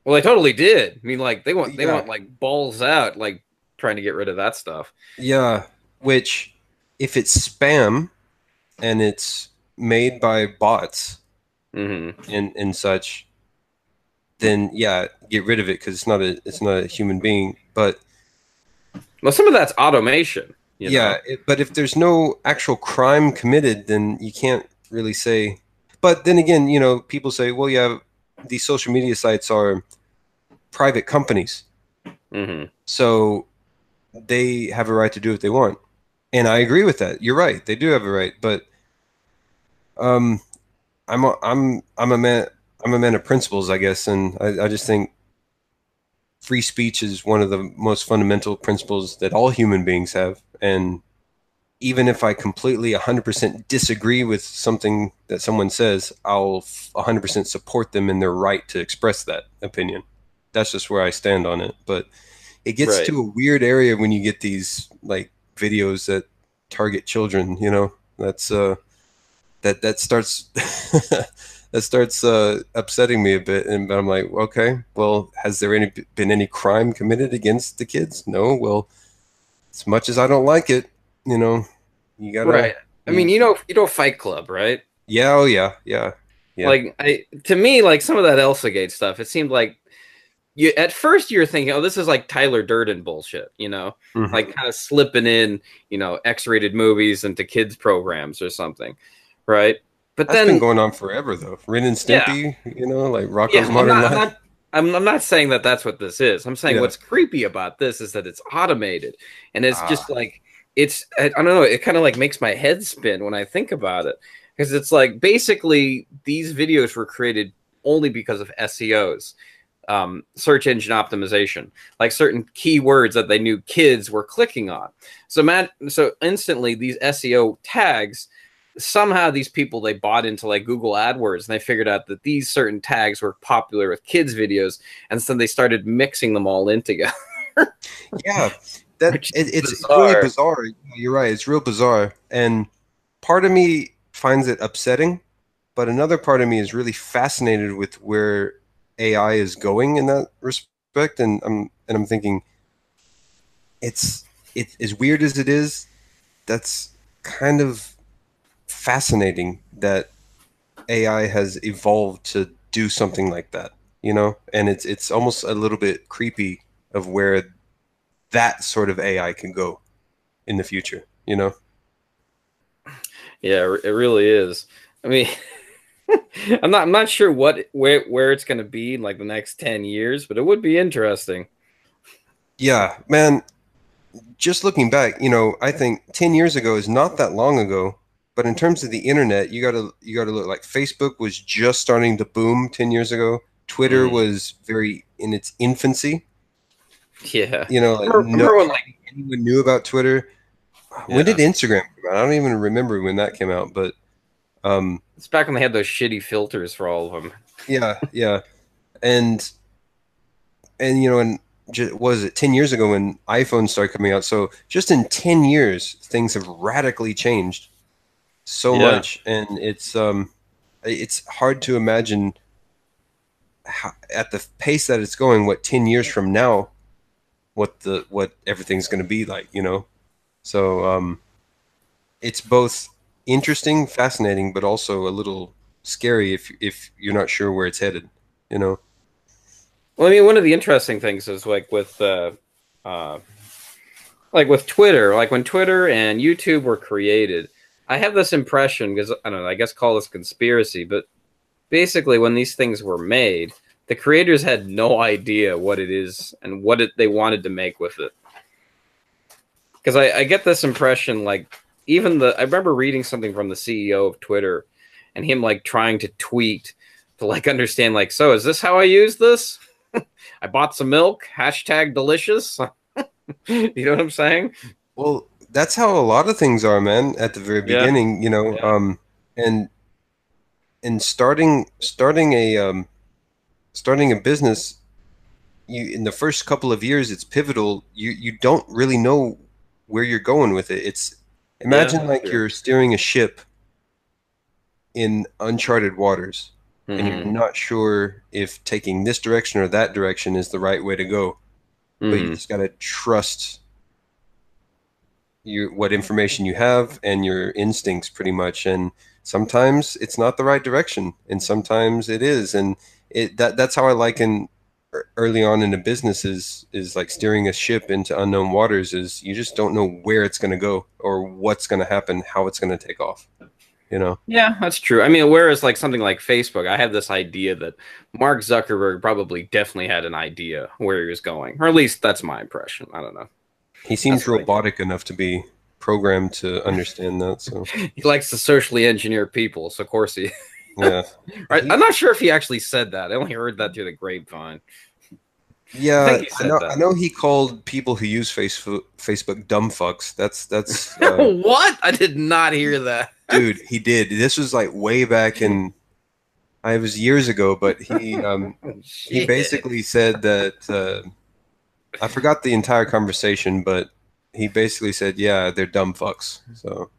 Well, they totally did. I mean, like they want they Yeah. want like balls out, like trying to get rid of that stuff. yeah which if it's spam and it's made by bots hmm and and such then yeah get rid of it because it's not a it's not a human being. But Well, some of that's automation. you know? yeah it, but if there's no actual crime committed then you can't really say but then again you know people say well yeah these social media sites are private companies. Hmm so they have a right to do what they want. And i agree with that. You're right. They do have a right. But um i'm a, i'm i'm a man i'm a man of principles i guess and i, I just think free speech is one of the most fundamental principles that all human beings have. And even if i completely 100% disagree with something that someone says i'll 100% support them in their right to express that opinion. That's just where i stand on it. But it gets Right. to a weird area when you get these like videos that target children you know? That's uh that that starts that starts uh upsetting me a bit and i'm like okay well has there any been any crime committed against the kids no well as much as i don't like it you know you gotta Right. I mean, you know, you know, Fight Club, right? yeah oh yeah yeah Yeah. Like, I to me, like some of that ElsaGate stuff, it seemed like you at first you're thinking, oh, this is like Tyler Durden bullshit, you know, Mhm. like kind of slipping in, you know, X-rated movies into kids programs or something, right? But that's then been going on forever though ren and Yeah. you know like Rocko's yeah, I'm modern not, I'm life not, I'm, I'm not saying that that's what this is. I'm saying Yeah. what's creepy about this is that it's automated and it's just Ah. like it's I, I don't know. It kind of like makes my head spin when I think about it because it's like basically these videos were created only because of SEOs, um, search engine optimization, like certain keywords that they knew kids were clicking on. So Matt, so instantly these SEO tags somehow these people they bought into like Google AdWords and they figured out that these certain tags were popular with kids videos and so they started mixing them all in together. yeah that it, it's bizarre. really bizarre you're right it's real bizarre and part of me finds it upsetting but another part of me is really fascinated with where ai is going in that respect and i'm and i'm thinking it's it as weird as it is that's kind of fascinating that ai has evolved to do something like that you know and it's it's almost a little bit creepy of where that sort of AI can go in the future. You know, Yeah, it really is. I mean, I'm not I'm not sure what where where it's going to be in like the next 10 years, but it would be interesting. yeah, man. Just looking back, you know, I think ten years ago is not that long ago. But in terms of the internet, you gotta you gotta look like Facebook was just starting to boom ten years ago. Twitter Mhm. was very in its infancy. Yeah. You know, like no, remember when like anyone knew about Twitter. When did Instagram come out? I don't even remember when that came out, but um, it's back when they had those shitty filters for all of them. yeah yeah and and you know and ju- was it 10 years ago when iphones started coming out so just in 10 years things have radically changed so Yeah. much and it's um it's hard to imagine how, at the pace that it's going what 10 years from now what the what everything's going to be like you know so um it's both interesting fascinating but also a little scary if if you're not sure where it's headed you know Well, I mean, one of the interesting things is like with uh, uh, like with Twitter, like when Twitter and YouTube were created, I have this impression because I don't know, I guess call this conspiracy, but basically when these things were made, the creators had no idea what it is and what it, they wanted to make with it. Because I, I get this impression, like even the I remember reading something from the CEO of Twitter, and him like trying to tweet to like understand, like, so is this how I use this? I bought some milk. Hashtag delicious. you know what I'm saying? Well, that's how a lot of things are, man. At the very Yeah. beginning, you know, Yeah. um, and and starting starting a um, starting a business, you in the first couple of years, it's pivotal. You you don't really know where you're going with it. It's imagine that's like true. you're steering a ship in uncharted waters, and you're Mhm. not sure if taking this direction or that direction is the right way to go but you Mhm. just gotta trust you what information you have and your instincts pretty much and sometimes it's not the right direction and sometimes it is and it that that's how i liken early on in a business is is like steering a ship into unknown waters is you just don't know where it's going to go or what's going to happen how it's going to take off you know Yeah, that's true. I mean, whereas like something like Facebook, I have this idea that Mark Zuckerberg probably definitely had an idea where he was going, or at least that's my impression. I don't know. He seems That's right. robotic enough to be programmed to understand that so He likes to socially engineer people, so of course he. yeah Right? I'm not sure if he actually said that. I only heard that through the grapevine. Yeah, think he I, know. that. I know he called people who use Facebook Facebook dumb fucks. That's that's uh, what? I did not hear that. dude. He did. This was like way back in. I was years ago, but he um, he basically said that uh, I forgot the entire conversation, but he basically said, "Yeah, they're dumb fucks." So,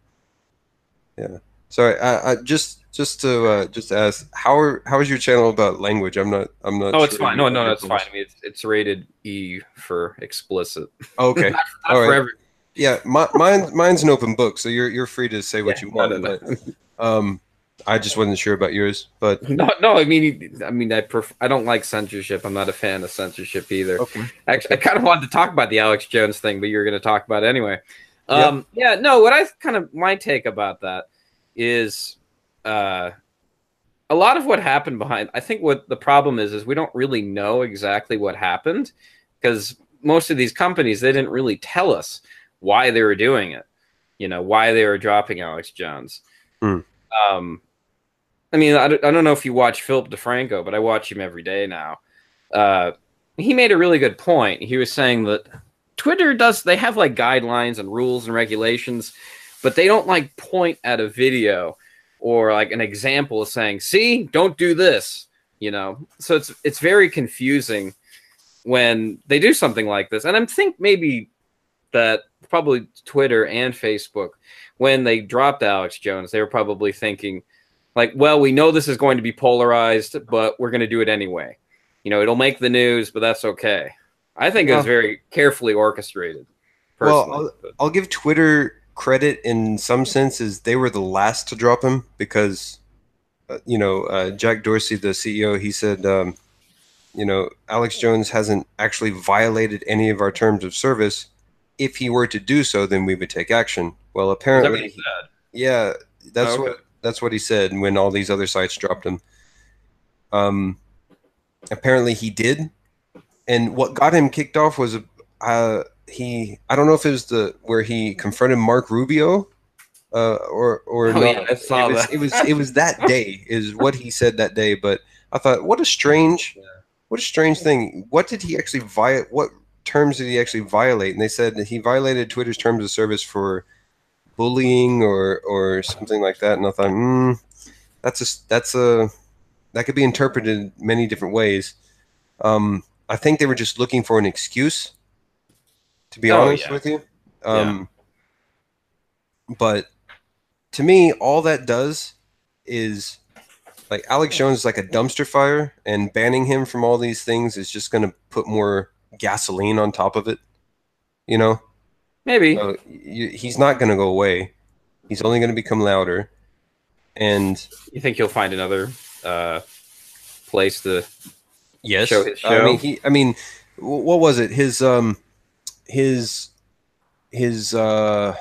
yeah. Sorry, I, I just just to uh, just to ask how are how is your channel about language? I'm not I'm not. Oh, it's fine. No, no, no, it's fine. I mean, it's, it's rated E for explicit. Oh, okay. Not All for every- Yeah, my, mine mine's an open book, so you're you're free to say what Yeah, you no, want. no, no. But um, I just wasn't sure about yours. But No, no. I mean, I mean, I pref- I don't like censorship. I'm not a fan of censorship either. okay, Actually, I kind of wanted to talk about the Alex Jones thing, but you're going to talk about it anyway. Um, yeah, no. What I kind of my take about that is uh, a lot of what happened behind. I think what the problem is is we don't really know exactly what happened because most of these companies they didn't really tell us why they were doing it. You know why they were dropping Alex Jones. Hmm. Um, I mean, I don't, I don't know if you watch Philip DeFranco, but I watch him every day now. Uh, he made a really good point. He was saying that Twitter does they have like guidelines and rules and regulations, but they don't like point at a video or like an example of saying, "See, don't do this." You know, so it's it's very confusing when they do something like this. And I think maybe that probably Twitter and Facebook when they dropped Alex Jones, they were probably thinking like, "Well, we know this is going to be polarized, but we're going to do it anyway." You know, it'll make the news, but that's okay. I think it was very carefully orchestrated. Well, Personally, but- I'll give Twitter credit in some senses. They were the last to drop him because, uh, you know, uh, Jack Dorsey, the CEO, he said, um, you know, Alex Jones hasn't actually violated any of our terms of service. If he were to do so, then we would take action. Well, Is that what apparently? Yeah, that's Oh, okay. what that's what he said when all these other sites dropped him. Um, apparently he did, and what got him kicked off was uh he I don't know if it was the where he confronted Marco Rubio, uh or or Oh, yeah, it was, it was it was that day is what he said that day. But I thought what a strange, what a strange thing. What did he actually violate? What terms did he actually violate? And they said that he violated Twitter's terms of service for bullying or or something like that. And I thought, hmm, that's a that's a that could be interpreted many different ways. Um, I think they were just looking for an excuse. To be Oh, honest yeah. with you, um, but to me, all that does is like Alex Jones is like a dumpster fire, and banning him from all these things is just going to put more gasoline on top of it. You know, Maybe. so you, he's not going to go away. He's only going to become louder, and You think he'll find another uh, place to? yes, Show his I show. mean, he. I mean, what was it? His um, his his uh,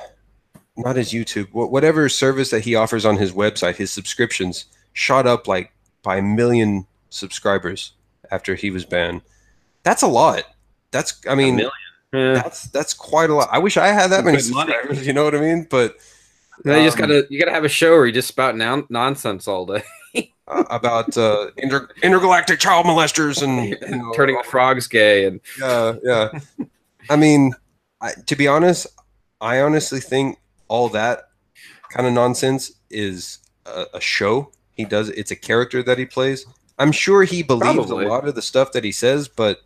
not his YouTube, whatever service that he offers on his website, his subscriptions shot up like by a million subscribers after he was banned. That's a lot. That's I mean, million. Yeah. that's that's quite a lot. I wish I had that many Good money. You know what I mean? But No, you just um, gotta you gotta have a show where you just spout non- nonsense all day, uh, about uh, inter- intergalactic child molesters and you know, turning the frogs gay, and yeah, yeah. I mean, I, to be honest, I honestly think all that kind of nonsense is a, a show. He does it's a character that he plays. I'm sure he believes Probably. a lot of the stuff that he says, but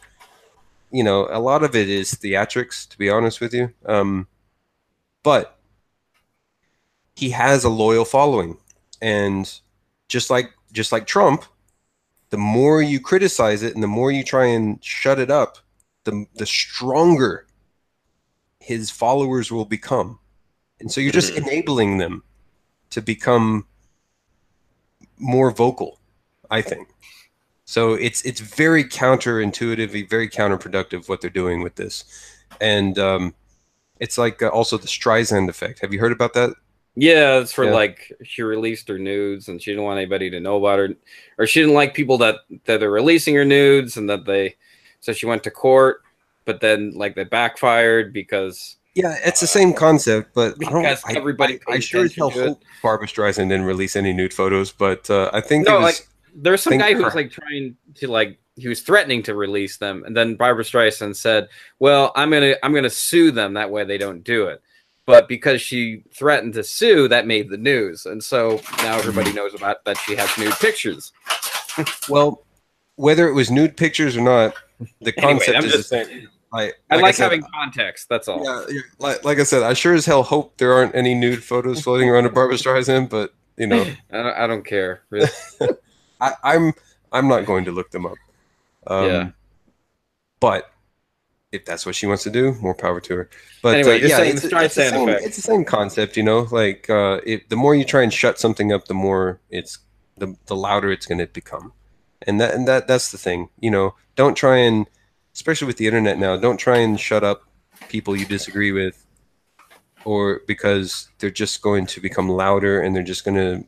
you know, a lot of it is theatrics. To be honest with you, um, but he has a loyal following, and just like just like Trump, the more you criticize it and the more you try and shut it up, the the stronger his followers will become. And so you're just Mhm. enabling them to become more vocal, I think. So it's it's very counterintuitive, very counterproductive what they're doing with this. And um, it's like uh, also the Streisand effect. Have you heard about that? Yeah, it's for Yeah. like she released her nudes and she didn't want anybody to know about her, or she didn't like people that that are releasing her nudes and that they, so she went to court, but then like they backfired because Yeah, it's the same concept, but I don't. Because I, everybody I, I paid sure as hell attention to it. hope Barbra Streisand didn't release any nude photos, but uh, I think No, was, like there's some think guy who was like trying to like he was threatening to release them, and then Barbra Streisand said, "Well, I'm gonna I'm gonna sue them that way they don't do it." But because she threatened to sue, that made the news, and so now everybody knows about that she has nude pictures. well, whether it was nude pictures or not, the Anyway, concept I'm is just the same. Like, I like like said, having context. That's all. Yeah, yeah, like, like I said, I sure as hell hope there aren't any nude photos floating around of Barbra Streisand, but you know, I, don't, I don't care. Really. I, I'm I'm not going to look them up. Um, Yeah. But if that's what she wants to do, more power to her. But Anyway, uh, yeah, saying it's, the it's the same, effect. it's the same concept, you know. Like uh, it, the more you try and shut something up, the more it's the the louder it's going to become, and that and that that's the thing. You know, don't try and, especially with the internet now, don't try and shut up people you disagree with, or because they're just going to become louder and they're just going to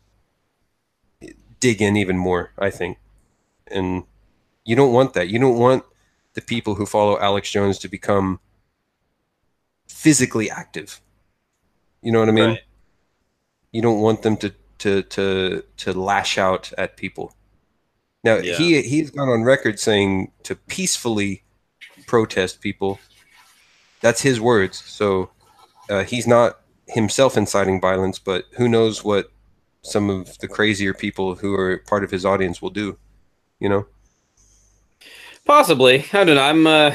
dig in even more. I think, and you don't want that. You don't want the people who follow Alex Jones to become physically active. You know what I mean? Right. You don't want them to to to to lash out at people. Now Yeah. he he's gone on record saying to peacefully protest people. That's his words. So uh, he's not himself inciting violence, but who knows what some of the crazier people who are part of his audience will do. You know? Possibly. I don't know. I'm uh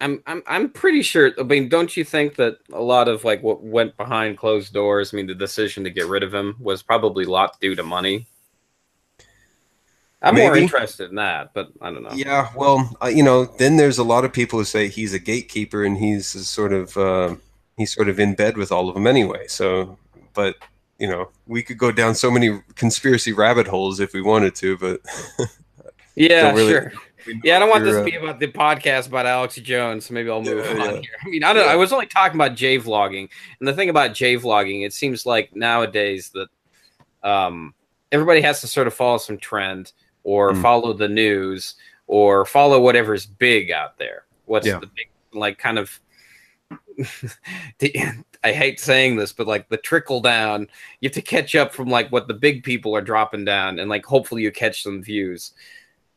I'm I'm I'm pretty sure I mean, don't you think that a lot of like what went behind closed doors, I mean the decision to get rid of him was probably a lot due to money? I'm more interested in that, but I don't know. Yeah, well, uh, you know, then there's a lot of people who say he's a gatekeeper and he's sort of uh, he's sort of in bed with all of them anyway. So, but you know, we could go down so many conspiracy rabbit holes if we wanted to, but Yeah, really- sure. Yeah, I don't want this to be uh, about the podcast about Alex Jones, so maybe I'll move Yeah, on yeah. here. I mean, I don't Yeah. I was only talking about J vlogging. And the thing about J vlogging, it seems like nowadays that um everybody has to sort of follow some trend or Mm. follow the news or follow whatever's big out there. What's the big like kind of I hate saying this, but like the trickle down, you have to catch up from like what the big people are dropping down, and like hopefully you catch some views.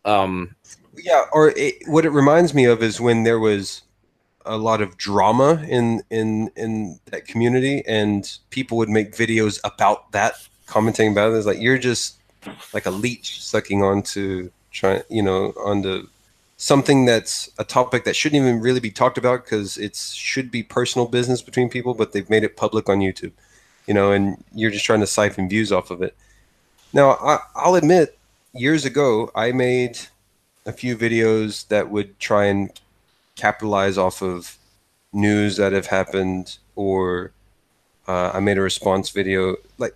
Um, yeah. Or it, what it reminds me of is when there was a lot of drama in in in that community, and people would make videos about that, commenting about it. It's like you're just like a leech sucking onto trying, you know, onto something that's a topic that shouldn't even really be talked about because it should be personal business between people, but they've made it public on YouTube, you know, and you're just trying to siphon views off of it. Now, I, I'll admit, years ago, I made a few videos that would try and capitalize off of news that have happened, or uh, I made a response video. Like,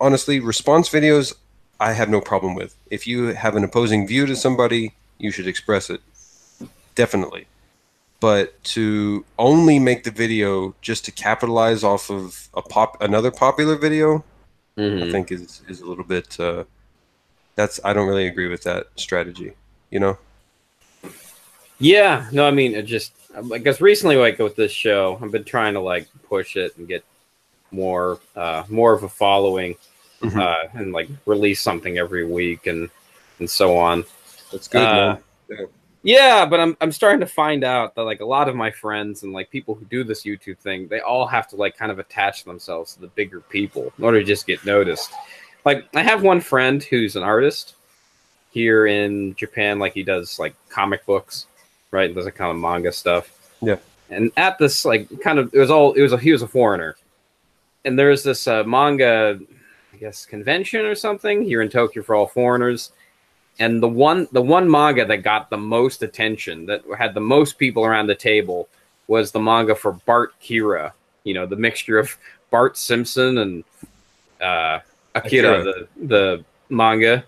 honestly, response videos, I have no problem with. If you have an opposing view to somebody, you should express it. Definitely. But to only make the video just to capitalize off of a pop another popular video, I think is is a little bit uh, that's I don't really agree with that strategy, you know? Yeah, no, I mean, it just I guess recently, like with this show, I've been trying to like push it and get more, uh, more of a following, Mhm. uh, and like release something every week and and so on. That's good, Uh, man. Yeah, but I'm I'm starting to find out that like a lot of my friends and like people who do this YouTube thing, they all have to like kind of attach themselves to the bigger people in order to just get noticed. Like I have one friend who's an artist here in Japan, like he does like comic books, right? Does a kind of manga stuff. Yeah. And at this like kind of it was all it was a he was a foreigner. And there's this uh, manga I guess convention or something here in Tokyo for all foreigners and the one the one manga that got the most attention that had the most people around the table was the manga for Bart Kira you know the mixture of Bart Simpson and uh, Akira, Akira. the the manga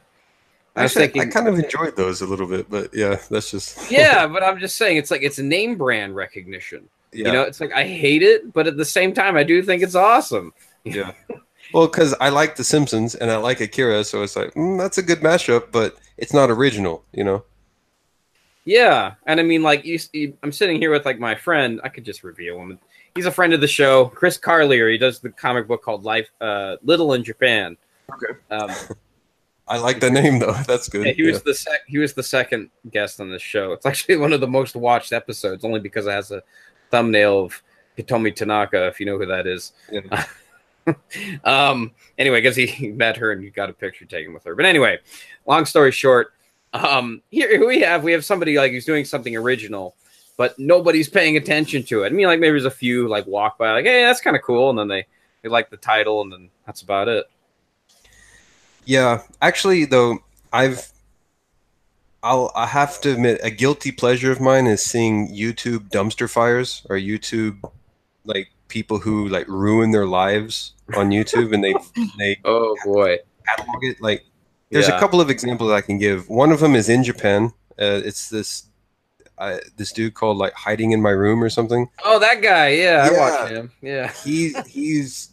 I was Actually, thinking- I kind of enjoyed those a little bit, but yeah, that's just yeah but I'm just saying it's like it's name brand recognition yeah. you know it's like I hate it but at the same time I do think it's awesome Yeah. Well, because I like The Simpsons and I like Akira, so it's like mm, that's a good mashup, but it's not original, you know. Yeah, and I mean, like, you, you, I'm sitting here with like my friend. I could just reveal him. He's a friend of the show, Chris Carlier. He does the comic book called Life uh, Little in Japan. Okay. Um, I like the name though. That's good. yeah, he was Yeah. the sec- he was the second guest on the show. It's actually one of the most watched episodes, only because it has a thumbnail of Hitomi Tanaka, if you know who that is. Yeah. um. Anyway, because he met her and he got a picture taken with her. But anyway, long story short, um, here, we have we have somebody like who's doing something original, but nobody's paying attention to it. I mean, like maybe there's a few like walk by, like, hey, that's kind of cool, and then they they like the title, and then that's about it. Yeah, actually, though, I've I'll I have to admit a guilty pleasure of mine is seeing YouTube dumpster fires or YouTube like people who like ruin their lives on YouTube and they they Oh boy, catalog it. Like, there's Yeah. a couple of examples I can give. One of them is in Japan. Uh, it's this uh, this dude called like hiding in my room or something. Oh, that guy. Yeah, I Yeah. watched him. Yeah. He's he's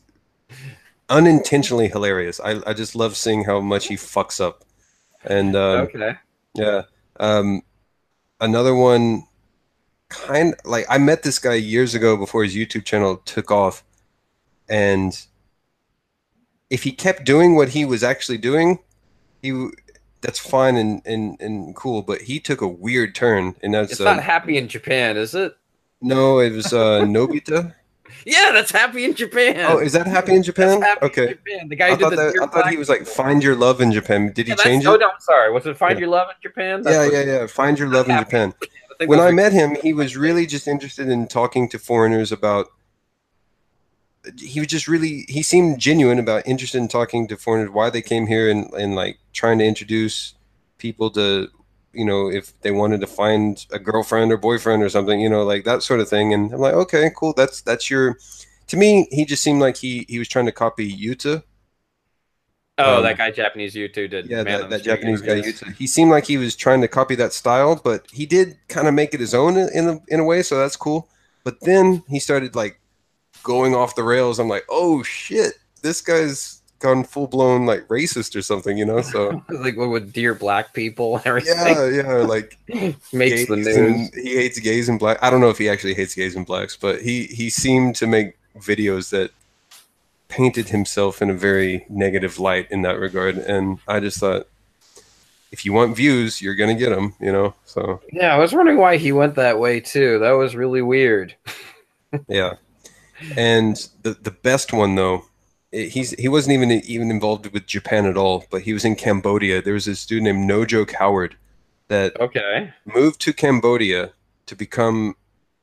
unintentionally hilarious. I I just love seeing how much he fucks up. And um, okay. yeah. Um, another one, kind like I met this guy years ago before his YouTube channel took off, and if he kept doing what he was actually doing, he that's fine and and and cool. But he took a weird turn, and that's It's uh, not happy in Japan, is it? no, it was uh, Nobita. Yeah, that's happy in Japan. Oh, is that happy in Japan? Happy in Okay. Japan. The guy I who did thought, the that, I thought he was like find your love in Japan. Did he Yeah, change Oh it? no, I'm sorry. Was it Find Yeah. Your Love in Japan? That's Yeah, yeah, yeah. Find your love in. Japan. When I met him, he was really just interested in talking to foreigners about. He was just really he seemed genuine about interested in talking to foreigners why they came here and and like trying to introduce people to you know if they wanted to find a girlfriend or boyfriend or something you know like that sort of thing. And I'm like okay cool. That's that's your to me he just seemed like he he was trying to copy Yuta Oh, um, that guy Japanese YouTube did. yeah, that, that Japanese guy. Yuta. He seemed like he was trying to copy that style, but he did kind of make it his own in a, in a way, so that's cool. But then he started like going off the rails. I'm like, oh shit, this guy's gone full blown like racist or something, you know? So like what with dear black people and everything. yeah, yeah, like Makes the news. and- he hates gays and black. I don't know if he actually hates gays and blacks, but he he seemed to make videos that painted himself in a very negative light in that regard, and I just thought, if you want views, you're gonna get them, you know. So Yeah, I was wondering why he went that way too. That was really weird. yeah, and the the best one though. it- He's he wasn't even even involved with Japan at all, but he was in Cambodia. There was this dude named Nojo Coward that Okay. moved to Cambodia to become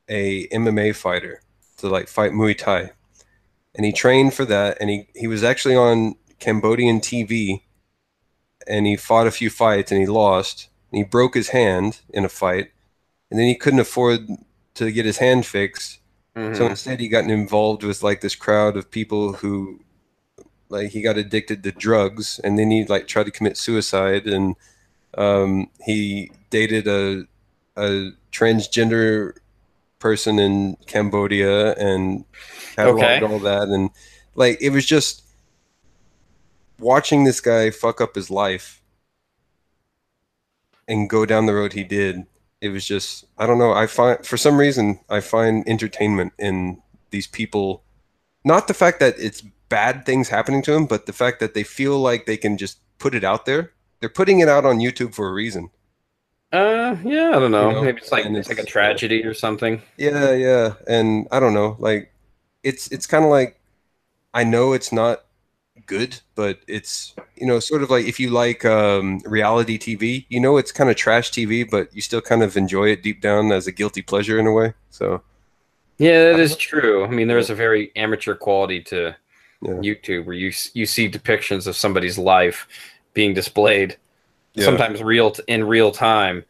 a MMA fighter to like fight Muay Thai. And he trained for that and he, he was actually on Cambodian TV and he fought a few fights and he lost. And he broke his hand in a fight and then he couldn't afford to get his hand fixed. Mhm. So instead he got involved with like this crowd of people who like he got addicted to drugs and then he like tried to commit suicide and um, he dated a a transgender person in Cambodia and cataloged Okay. all that. And like it was just watching this guy fuck up his life and go down the road he did it was just i don't know. I find for some reason i find entertainment in these people not the fact that it's bad things happening to them but the fact that they feel like they can just put it out there. They're putting it out on youtube for a reason. Uh, yeah, I don't know. You know, Maybe it's like and it's like a it's- tragedy or something. Yeah, yeah, and I don't know, like it's it's kind of like I know it's not good, but it's you know sort of like if you like um, reality TV, you know it's kind of trash TV, but you still kind of enjoy it deep down as a guilty pleasure in a way. So Yeah, that is true. I mean, there's a very amateur quality to Yeah. YouTube where you you see depictions of somebody's life being displayed, Yeah. sometimes real t- in real time,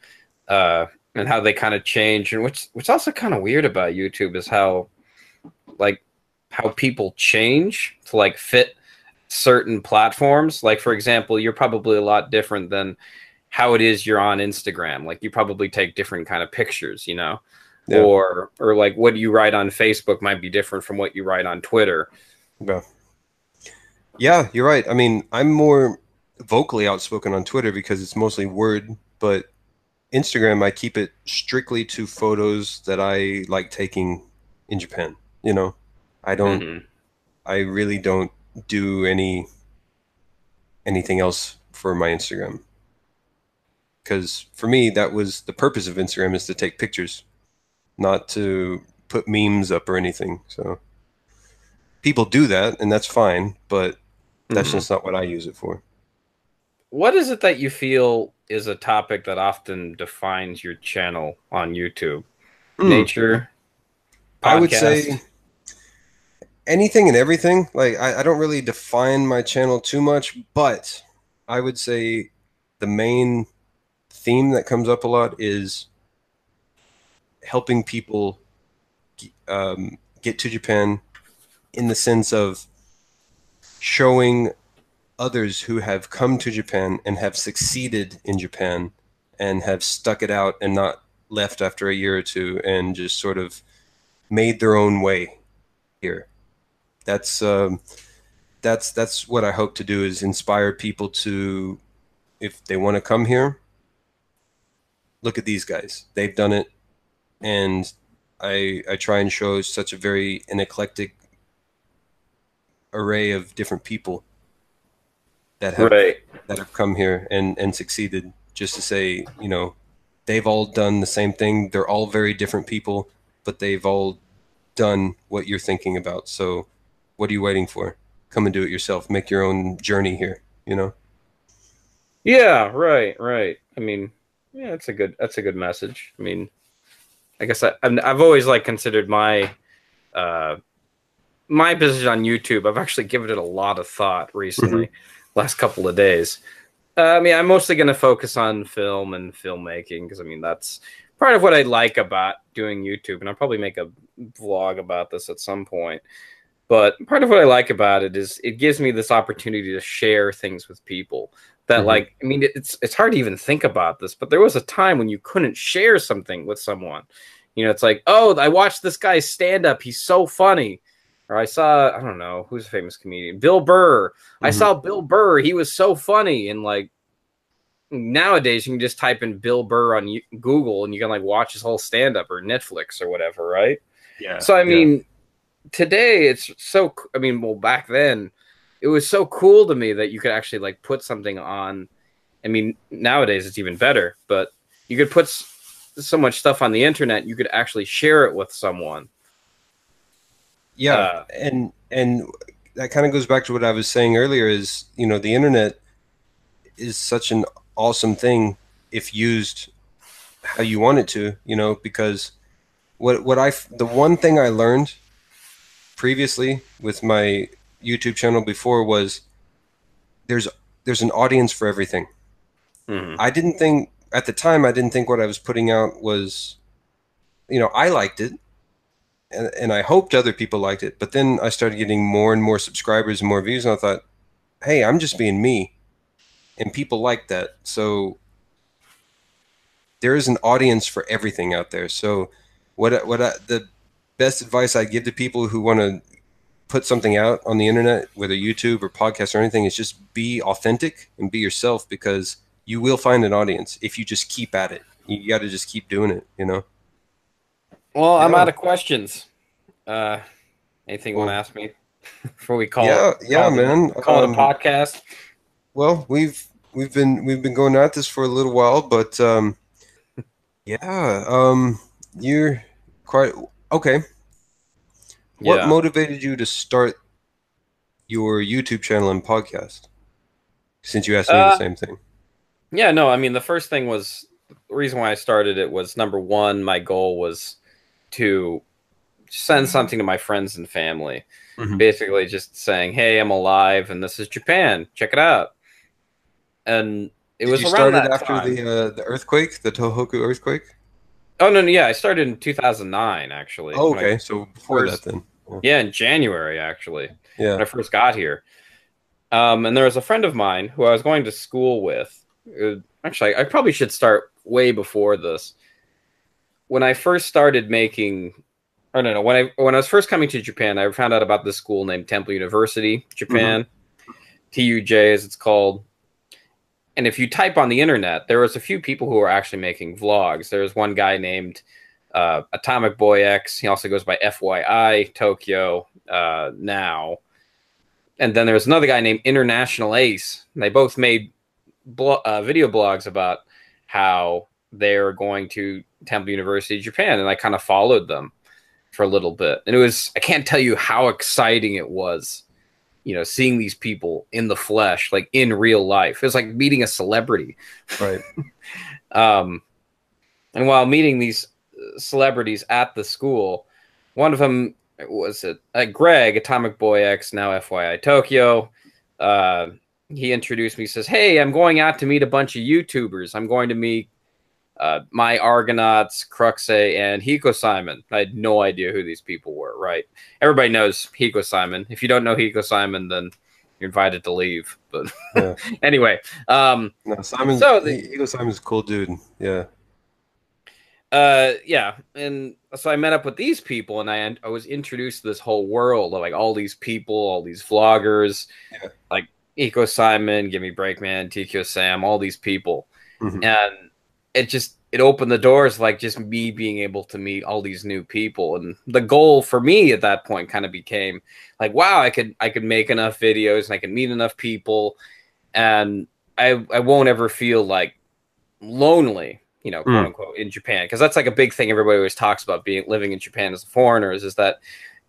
uh, and how they kind of change. And what's what's also kind of weird about YouTube is how, like, how people change to like fit certain platforms. Like, for example, you're probably a lot different than how it is you're on Instagram. Like, you probably take different kind of pictures, you know Yeah. or or like what you write on Facebook might be different from what you write on Twitter. yeah, yeah, you're right. I mean, I'm more vocally outspoken on Twitter because it's mostly word, but Instagram I keep it strictly to photos that I like taking in Japan. You know, I don't. Mhm. I really don't do any anything else for my Instagram. Cuz for me that was the purpose of Instagram is to take pictures, not to put memes up or anything. So people do that and that's fine, but that's Mhm. just not what I use it for. What is it that you feel is a topic that often defines your channel on YouTube? Hmm. Nature. I would say anything and everything. Like I, I don't really define my channel too much, but I would say the main theme that comes up a lot is helping people um, get to Japan in the sense of showing others who have come to Japan and have succeeded in Japan and have stuck it out and not left after a year or two and just sort of made their own way here. That's um, that's that's what I hope to do is inspire people to, if they want to come here, look at these guys. They've done it, and I I try and show such a very an eclectic array of different people that have right. that have come here and and succeeded just to say you know they've all done the same thing they're all very different people but they've all done what you're thinking about so what are you waiting for come and do it yourself make your own journey here you know Yeah, right, right. I mean, yeah, that's a good that's a good message. I mean, I guess I, I'm- I've always like considered my uh, my position on YouTube. I've actually given it a lot of thought recently, last couple of days. Uh, I mean, I'm mostly going to focus on film and filmmaking because I mean that's part of what I like about doing YouTube, and I'll probably make a vlog about this at some point. But part of what I like about it is it gives me this opportunity to share things with people that Mhm. like i mean it's it's hard to even think about this but there was a time when you couldn't share something with someone. You know it's like oh i watched this guy stand up he's so funny. Or i saw i don't know who's a famous comedian? Bill burr. I Mhm. saw bill burr. He was so funny. And like nowadays you can just type in bill burr on google and you can like watch his whole stand up or netflix or whatever right? Yeah so I mean, today it's so. i mean, well, back then it was so cool to me that you could actually like put something on. I mean, nowadays it's even better, but you could put s- so much stuff on the internet. You could actually share it with someone. yeah uh, and and that kind of goes back to what i was saying earlier is you know the internet is such an awesome thing if used how you want it to you know because what what i the one thing i learned previously with my youtube channel before was there's there's an audience for everything Mhm. I didn't think at the time I didn't think what I was putting out was you know, I liked it and, and I hoped other people liked it. But then I started getting more and more subscribers and more views and I thought, hey, I'm just being me. And people like that. So there is an audience for everything out there. So what I- what I, the best advice I give to people who want to put something out on the internet, whether YouTube or podcast or anything, is just be authentic and be yourself because you will find an audience if you just keep at it. You got to just keep doing it, you know? Well, I'm out of questions. Uh, anything you want to ask me before we call? yeah, it, yeah, call it- man. Call Um, it a podcast. Well, we've we've been we've been going at this for a little while, but um, Yeah. Um, you're quite okay. What Yeah. motivated you to start your YouTube channel and podcast? Since you asked me Uh, the same thing. Yeah, no, I mean the first thing was the reason why I started it was number one, my goal was to send something to my friends and family. Mhm. Basically just saying, Hey, I'm alive and this is Japan. Check it out. And it Did was you around started after time. the uh, the earthquake, the Tohoku earthquake. Oh no, no, yeah, I started in two thousand nine actually. Oh, When I- okay. So before first- that, then. yeah, in January actually. when Yeah. I first got here. Um, and there was a friend of mine who I was going to school with. Uh, Actually, I probably should start way before this. When I first started making, or no, no, when I when I was first coming to Japan, I found out about this school named Temple University, Japan, TUJ as it's called. And if you type on the internet, there was a few people who were actually making vlogs. There was one guy named uh, Atomic Boy X. He also goes by FYI Tokyo uh, now. And then there was another guy named International Ace. And they both made blo- uh, video blogs about how they're going to Temple University, Japan. And I kind of followed them for a little bit. And it was, I can't tell you how exciting it was, you know, seeing these people in the flesh, like in real life. It was like meeting a celebrity. Right. Um, and while meeting these uh, celebrities at the school, one of them was it uh, Greg Atomic Boy X, now FYI Tokyo. Uh, he introduced me. Says, "Hey, I'm going out to meet a bunch of YouTubers. I'm going to meet uh, my Argonauts, Cruxe, and Hikosaemon. I had no idea who these people were. Right? Everybody knows Hikosaemon. If you don't know Hikosaemon, then you're invited to leave. But Yeah. anyway, um, No, Simon. So the- he, Hikosaemon's a cool dude. Yeah. uh yeah and so i met up with these people and i i was introduced to this whole world of like all these people all these vloggers Yeah. like Hikosaemon gimme breakman tq sam all these people Mhm. and it just it opened the doors like just me being able to meet all these new people. And the goal for me at that point kind of became like wow i could i could make enough videos and i could meet enough people. And i i won't ever feel like lonely you know quote Mm. unquote in japan. Because that's like a big thing everybody always talks about being living in japan as foreigners is that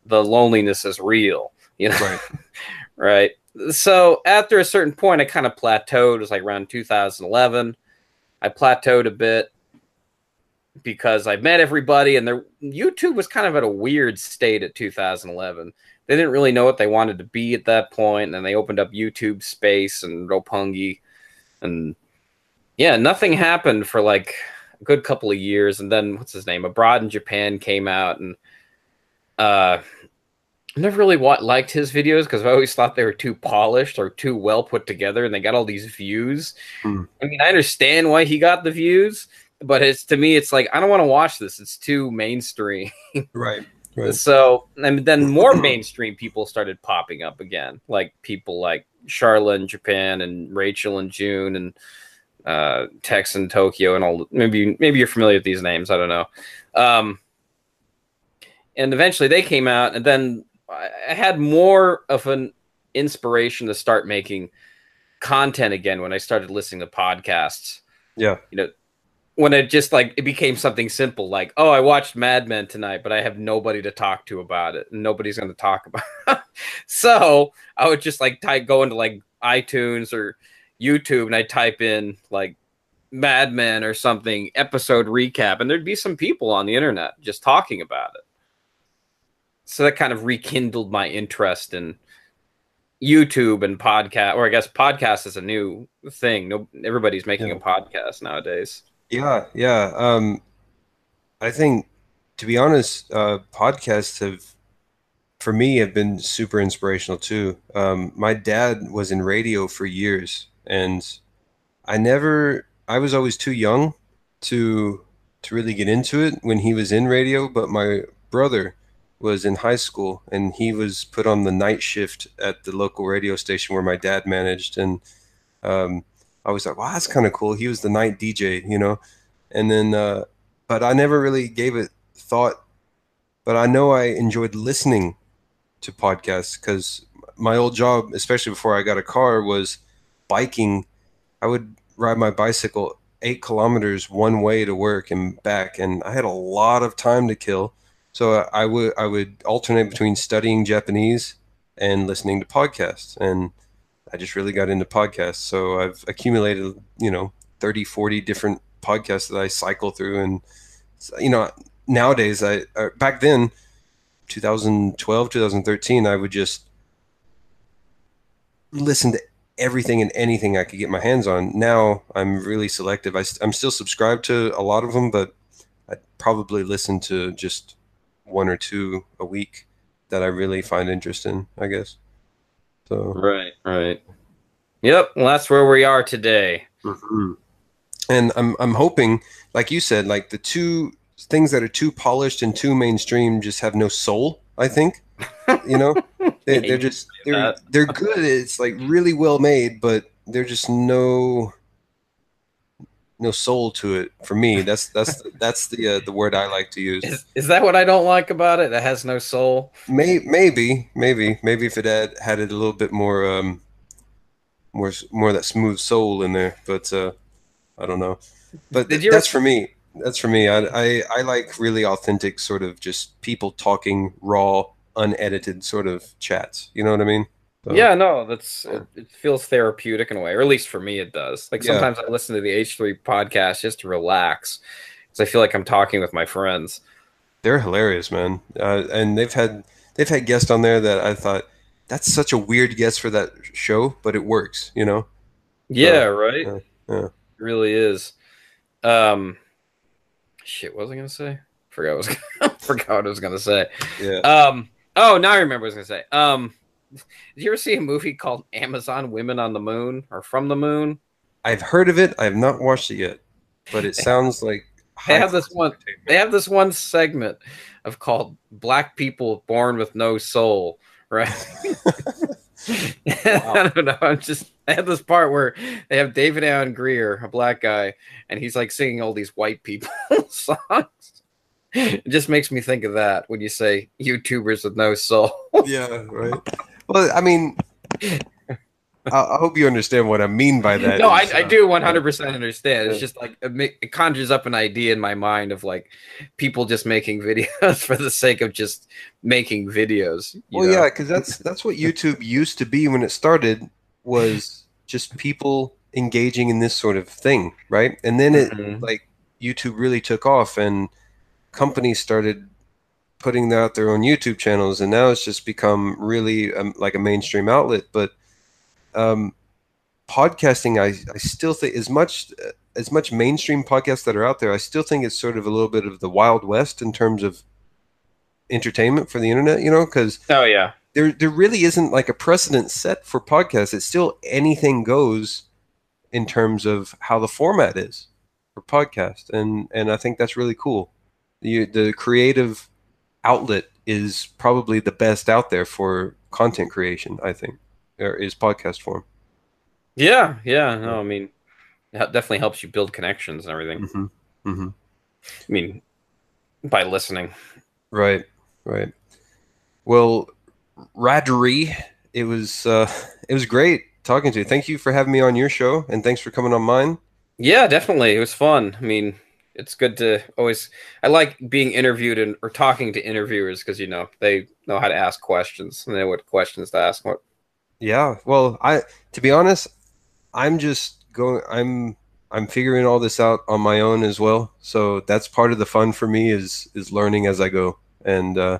the loneliness is real you know? Right. right? So after a certain point i kind of plateaued. It was like around 2011 i plateaued a bit because i met everybody and their youtube was kind of at a weird state at 2011 they didn't really know what they wanted to be at that point and then they opened up youtube space and Roppongi and yeah nothing happened for like a good couple of years and then what's his name abroad in japan came out and uh I never really wa- liked his videos because I always thought they were too polished or too well put together, and they got all these views. Hmm. I mean, I understand why he got the views, but it's to me, it's like I don't want to watch this. It's too mainstream. Right. Right. So, and then more mainstream people started popping up again, like people like Sharla in Japan and Rachel in Jun and uh, Tex in Tokyo and all. Maybe maybe you're familiar with these names. I don't know. Um, and eventually they came out, and then I had more of an inspiration to start making content again when I started listening to podcasts. Yeah. You know, when it just like it became something simple like oh i watched mad men tonight but i have nobody to talk to about it. And nobody's going to talk about it so i would just like type go into like itunes or youtube and i type in like mad men or something episode recap and there'd be some people on the internet just talking about it so that kind of rekindled my interest in youtube and podcast or i guess podcast is a new thing no everybody's making Yeah. a podcast nowadays Yeah, yeah. Um, I think, to be honest, uh, podcasts have, for me, have been super inspirational too. Um, my dad was in radio for years, and I never, I was always too young to to really get into it when he was in radio. But my brother was in high school, and he was put on the night shift at the local radio station where my dad managed, and um, I was like, wow, that's kind of cool. He was the night DJ, you know, and then, uh, but I never really gave it thought. But I know I enjoyed listening to podcasts because my old job, especially before I got a car, was biking. I would ride my bicycle eight kilometers one way to work and back, and I had a lot of time to kill. So I would I would alternate between studying Japanese and listening to podcasts, and I just really got into podcasts. So I've accumulated, you know, 30, 40 different podcasts that I cycle through, and you know, nowadays I uh, back then, 2012, 2013, I would just listen to everything and anything I could get my hands on. Now I'm really selective. I, am still subscribed to a lot of them, but I probably listen to just one or two a week that I really find interest in, I guess. So right, right. Yep, well, that's where we are today. Mm-hmm. And I'm I'm hoping, like you said, like the two things that are too polished and too mainstream just have no soul. I think, you know, they, they're just they're they're good. It's like really well made, but they're just no no soul to it for me. That's that's that's the uh, the word I like to use. Is, is that what I don't like about it? That has no soul. May, maybe maybe maybe if it had had it a little bit more um more more that smooth soul in there, but uh I don't know. But th- that's for me. That's for me. I, I I like really authentic sort of just people talking raw, unedited sort of chats. You know what I mean? So. Yeah, no, that's it, it, feels therapeutic in a way, or at least for me, it does. Like sometimes yeah. I listen to the H3 podcast just to relax because I feel like I'm talking with my friends. They're hilarious, man, uh, and they've had they've had guests on there that I thought that's such a weird guest for that show, but it works, you know? Yeah, so, right. Yeah, yeah, it really is. Um, shit, what was I gonna say? Forgot what I was forgot what I was gonna say. Yeah. Um. Oh, now I remember what I was gonna say. Um did you ever see a movie called Amazon Women on the Moon or From the Moon? I've heard of it. I have not watched it yet, but it sounds like they have this one. They have this one segment of called "Black People Born with No Soul," right? I don't know. I'm just. I have this part where they have David Alan Grier, a black guy, and he's like singing all these white people songs it just makes me think of that when you say YouTubers with no soul. yeah, right. Well, I mean, I, I, hope you understand what I mean by that. No, is, I, I, do 100% understand. It's just like it conjures up an idea in my mind of like people just making videos for the sake of just making videos. Well, know? yeah, because that's that's what YouTube used to be when it started was just people engaging in this sort of thing, right? And then it mm-hmm. like YouTube really took off and companies started putting out their own YouTube channels, and now it's just become really um, like a mainstream outlet. But um, podcasting, I, I still think as much as much mainstream podcasts that are out there, I still think it's sort of a little bit of the wild west in terms of entertainment for the internet. You know, because oh yeah, there there really isn't like a precedent set for podcasts. It's still anything goes in terms of how the format is for podcast, and and I think that's really cool. You, the creative outlet is probably the best out there for content creation. I think, or is podcast form. Yeah, yeah. No, I mean, it definitely helps you build connections and everything. Mm-hmm. Mm-hmm. I mean, by listening. Right, right. Well, Radri, it was uh, it was great talking to you. Thank you for having me on your show, and thanks for coming on mine. Yeah, definitely. It was fun. I mean, it's good to always i like being interviewed and or talking to interviewers because you know they know how to ask questions and they know what questions to ask what yeah well i to be honest i'm just going i'm i'm figuring all this out on my own as well. So that's part of the fun for me is is learning as i go. And uh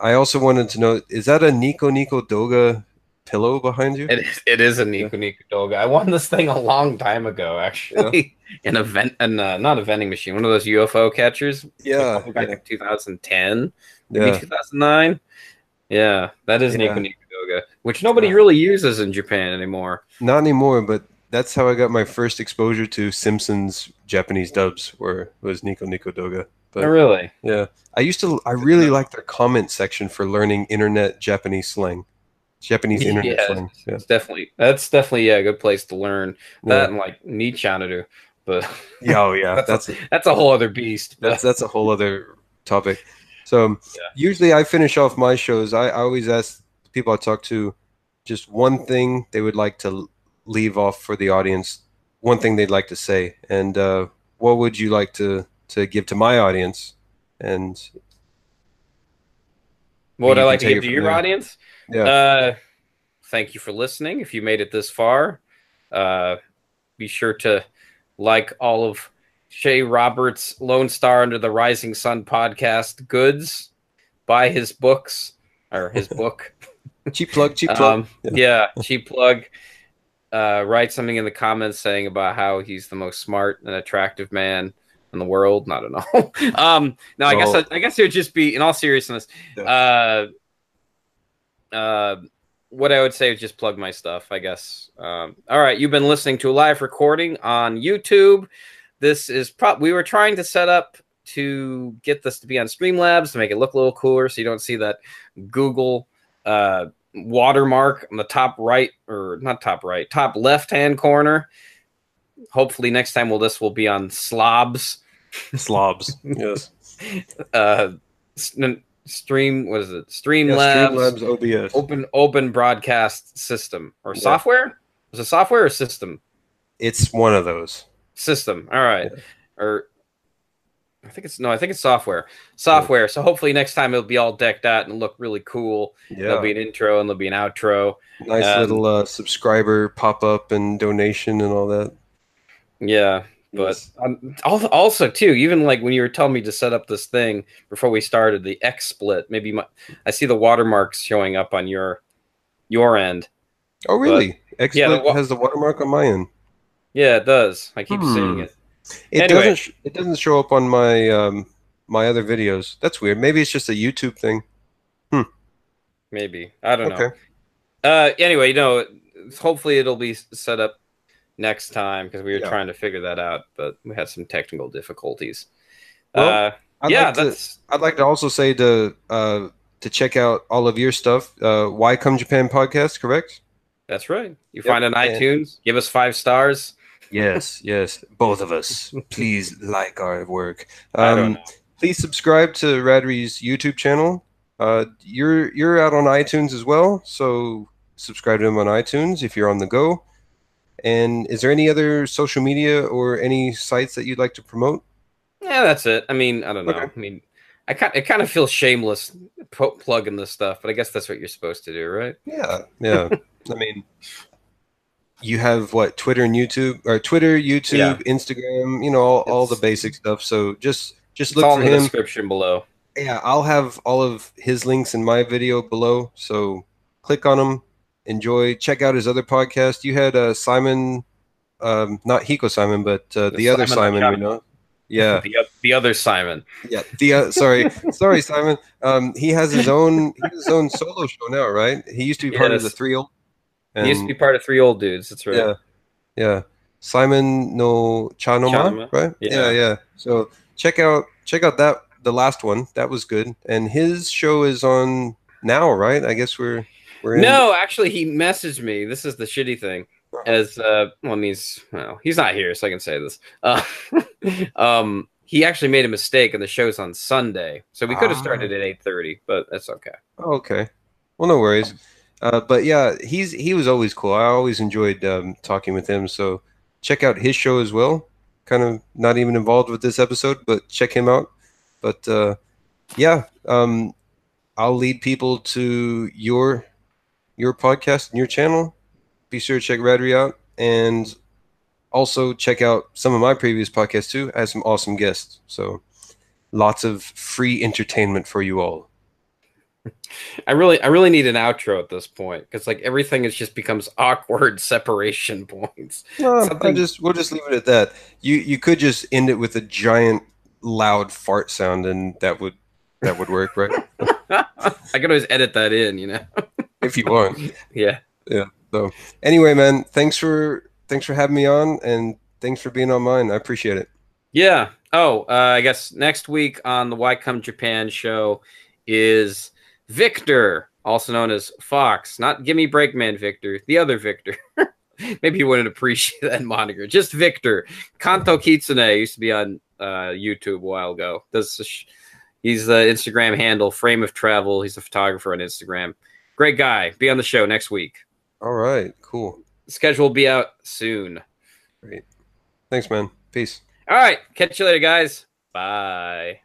i also wanted to know is that a nico nico doga pillow behind you? It is, it is a Nico yeah. Nico Doga. I won this thing a long time ago, actually, yeah. in a vent, and uh, not a vending machine, one of those UFO catchers. Yeah, like, yeah. 2010, maybe 2009. Yeah, that is yeah. Nico Nico Doga, which nobody really uses in Japan anymore. Not anymore, but that's how I got my first exposure to Simpsons Japanese dubs, where was Nico Nico Doga. But, oh, really? Yeah, I used to. I really like their comment section for learning internet Japanese slang. Japanese internet yeah, slang. Yeah. It's definitely that's definitely yeah, a good place to learn that yeah. and like Nichanneru. But yeah, oh yeah, that's that's a, that's a whole other beast. But. That's that's a whole other topic. So um, usually I finish off my shows. I, I always ask people I talk to just one thing they would like to leave off for the audience one thing they'd like to say, and uh, what would you like to to give to my audience? And What would I like to give to your there. audience? yeah, Uh, thank you for listening. If you made it this far, uh, be sure to like all of Shea Roberts' Lone Star Under the Rising Sun podcast goods. Buy his books or his book. cheap plug, cheap plug. Um, yeah, cheap plug. Uh, write something in the comments saying about how he's the most smart and attractive man in the world. I don't know. um, no, I guess Well- I, guess it would just be, in all seriousness, uh, uh, what I would say is just plug my stuff. I guess. Um, all right, you've been listening to a live recording on YouTube. This is pro- we were trying to set up to get this to be on Streamlabs to make it look a little cooler, so you don't see that Google uh, watermark on the top right or not top right, top left hand corner. Hopefully, next time will this will be on Slobs Slobs. yes. uh, s- n- stream. What is it? Yeah, Streamlabs, Streamlabs OBS. open open broadcast system or Yeah. software. Is it software or system? It's one of those. System. All right. Or I think it's no. I think it's software. Software. So hopefully next time it'll be all decked out and look really cool. Yeah. There'll be an intro and there'll be an outro. Nice um, little uh, subscriber pop up and donation and all that. Yeah. But um, also too, even like when you were telling me to set up this thing before we started the XSplit, maybe my, I see the watermarks showing up on your your end. oh, really? XSplit yeah, the wa- has the watermark on my end. Yeah, it does. I keep Hmm. seeing it. It Anyway. doesn't. Sh- it doesn't show up on my um, my other videos. That's weird. Maybe it's just a YouTube thing. Hmm. Maybe I don't know. Uh, anyway, you know, hopefully it'll be set up next time because we were Yeah. trying to figure that out, but we had some technical difficulties. Well, uh, I'd yeah, like to, I'd like to also say to uh, to check out all of your stuff. Uh, Why Come Japan podcast, correct? that's right. You Yep, find it on and- iTunes. Give us five stars. Yes, yes, both of us. Please like our work. Um, please subscribe to Radry's YouTube channel. Uh, you're you're out on iTunes as well, so subscribe to him on iTunes if you're on the go. And is there any other social media or any sites that you'd like to promote? Yeah, that's it. I mean, I don't know. Okay. I mean, I kind it kind of feels shameless po- plugging this stuff, but I guess that's what you're supposed to do, right? Yeah, yeah. I mean, you have what Twitter and YouTube, or Twitter, YouTube, Yeah. Instagram. You know, all, all the basic stuff. So just just look for in the him. description below. Yeah, I'll have all of his links in my video below. So click on them, enjoy, check out his other podcast. You had uh, Simon, um, not Hikosaemon, but uh, the, The other Simon Simon we know. Yeah, The, the other Simon. yeah. The uh, sorry, sorry, Simon. Um, he has his own he has his own solo show now, right? He used to be part of the three old. he used to be part of three old dudes. That's right. Yeah, yeah. Simon no Chanoma, Chanoma. right? Yeah. yeah, yeah. So check out check out that the last one. That was good. And his show is on now, right? I guess we're we're in. No, actually, he messaged me. This is the shitty thing. As uh, well, I mean, he's well, he's not here, so I can say this. Uh, um, he actually made a mistake, and the show's on Sunday, so we could have Ah. started at eight thirty, but that's okay. Okay. Well, no worries. Uh, but yeah, he's he was always cool. I always enjoyed um, talking with him. So check out his show as well. Kind of not even involved with this episode, but check him out. But uh, yeah, um, I'll lead people to your your podcast and your channel. Be sure to check Radry out, and also check out some of my previous podcasts too. I have some awesome guests. So lots of free entertainment for you all. I really, I really need an outro at this point because like everything is just becomes awkward separation points. No, Something- just we'll just leave it at that. You you could just end it with a giant loud fart sound, and that would that would work, right? I could always edit that in, you know. if you want. yeah. Yeah. So anyway, man, thanks for thanks for having me on, and thanks for being on mine. I appreciate it. Yeah. Oh, uh, I guess next week on the Why Come Japan show is Victor, also known as Fox, not Gimme Breakman Victor, the other Victor. Maybe you wouldn't appreciate that moniker. Just Victor. Kanto Kitsune used to be on uh, YouTube a while ago. Does sh- he's the Instagram handle Frame of Travel. He's a photographer on Instagram. Great guy. Be on the show next week. All right, cool. schedule will be out soon. Great. Thanks, man. Peace. All right. Catch you later, guys. Bye.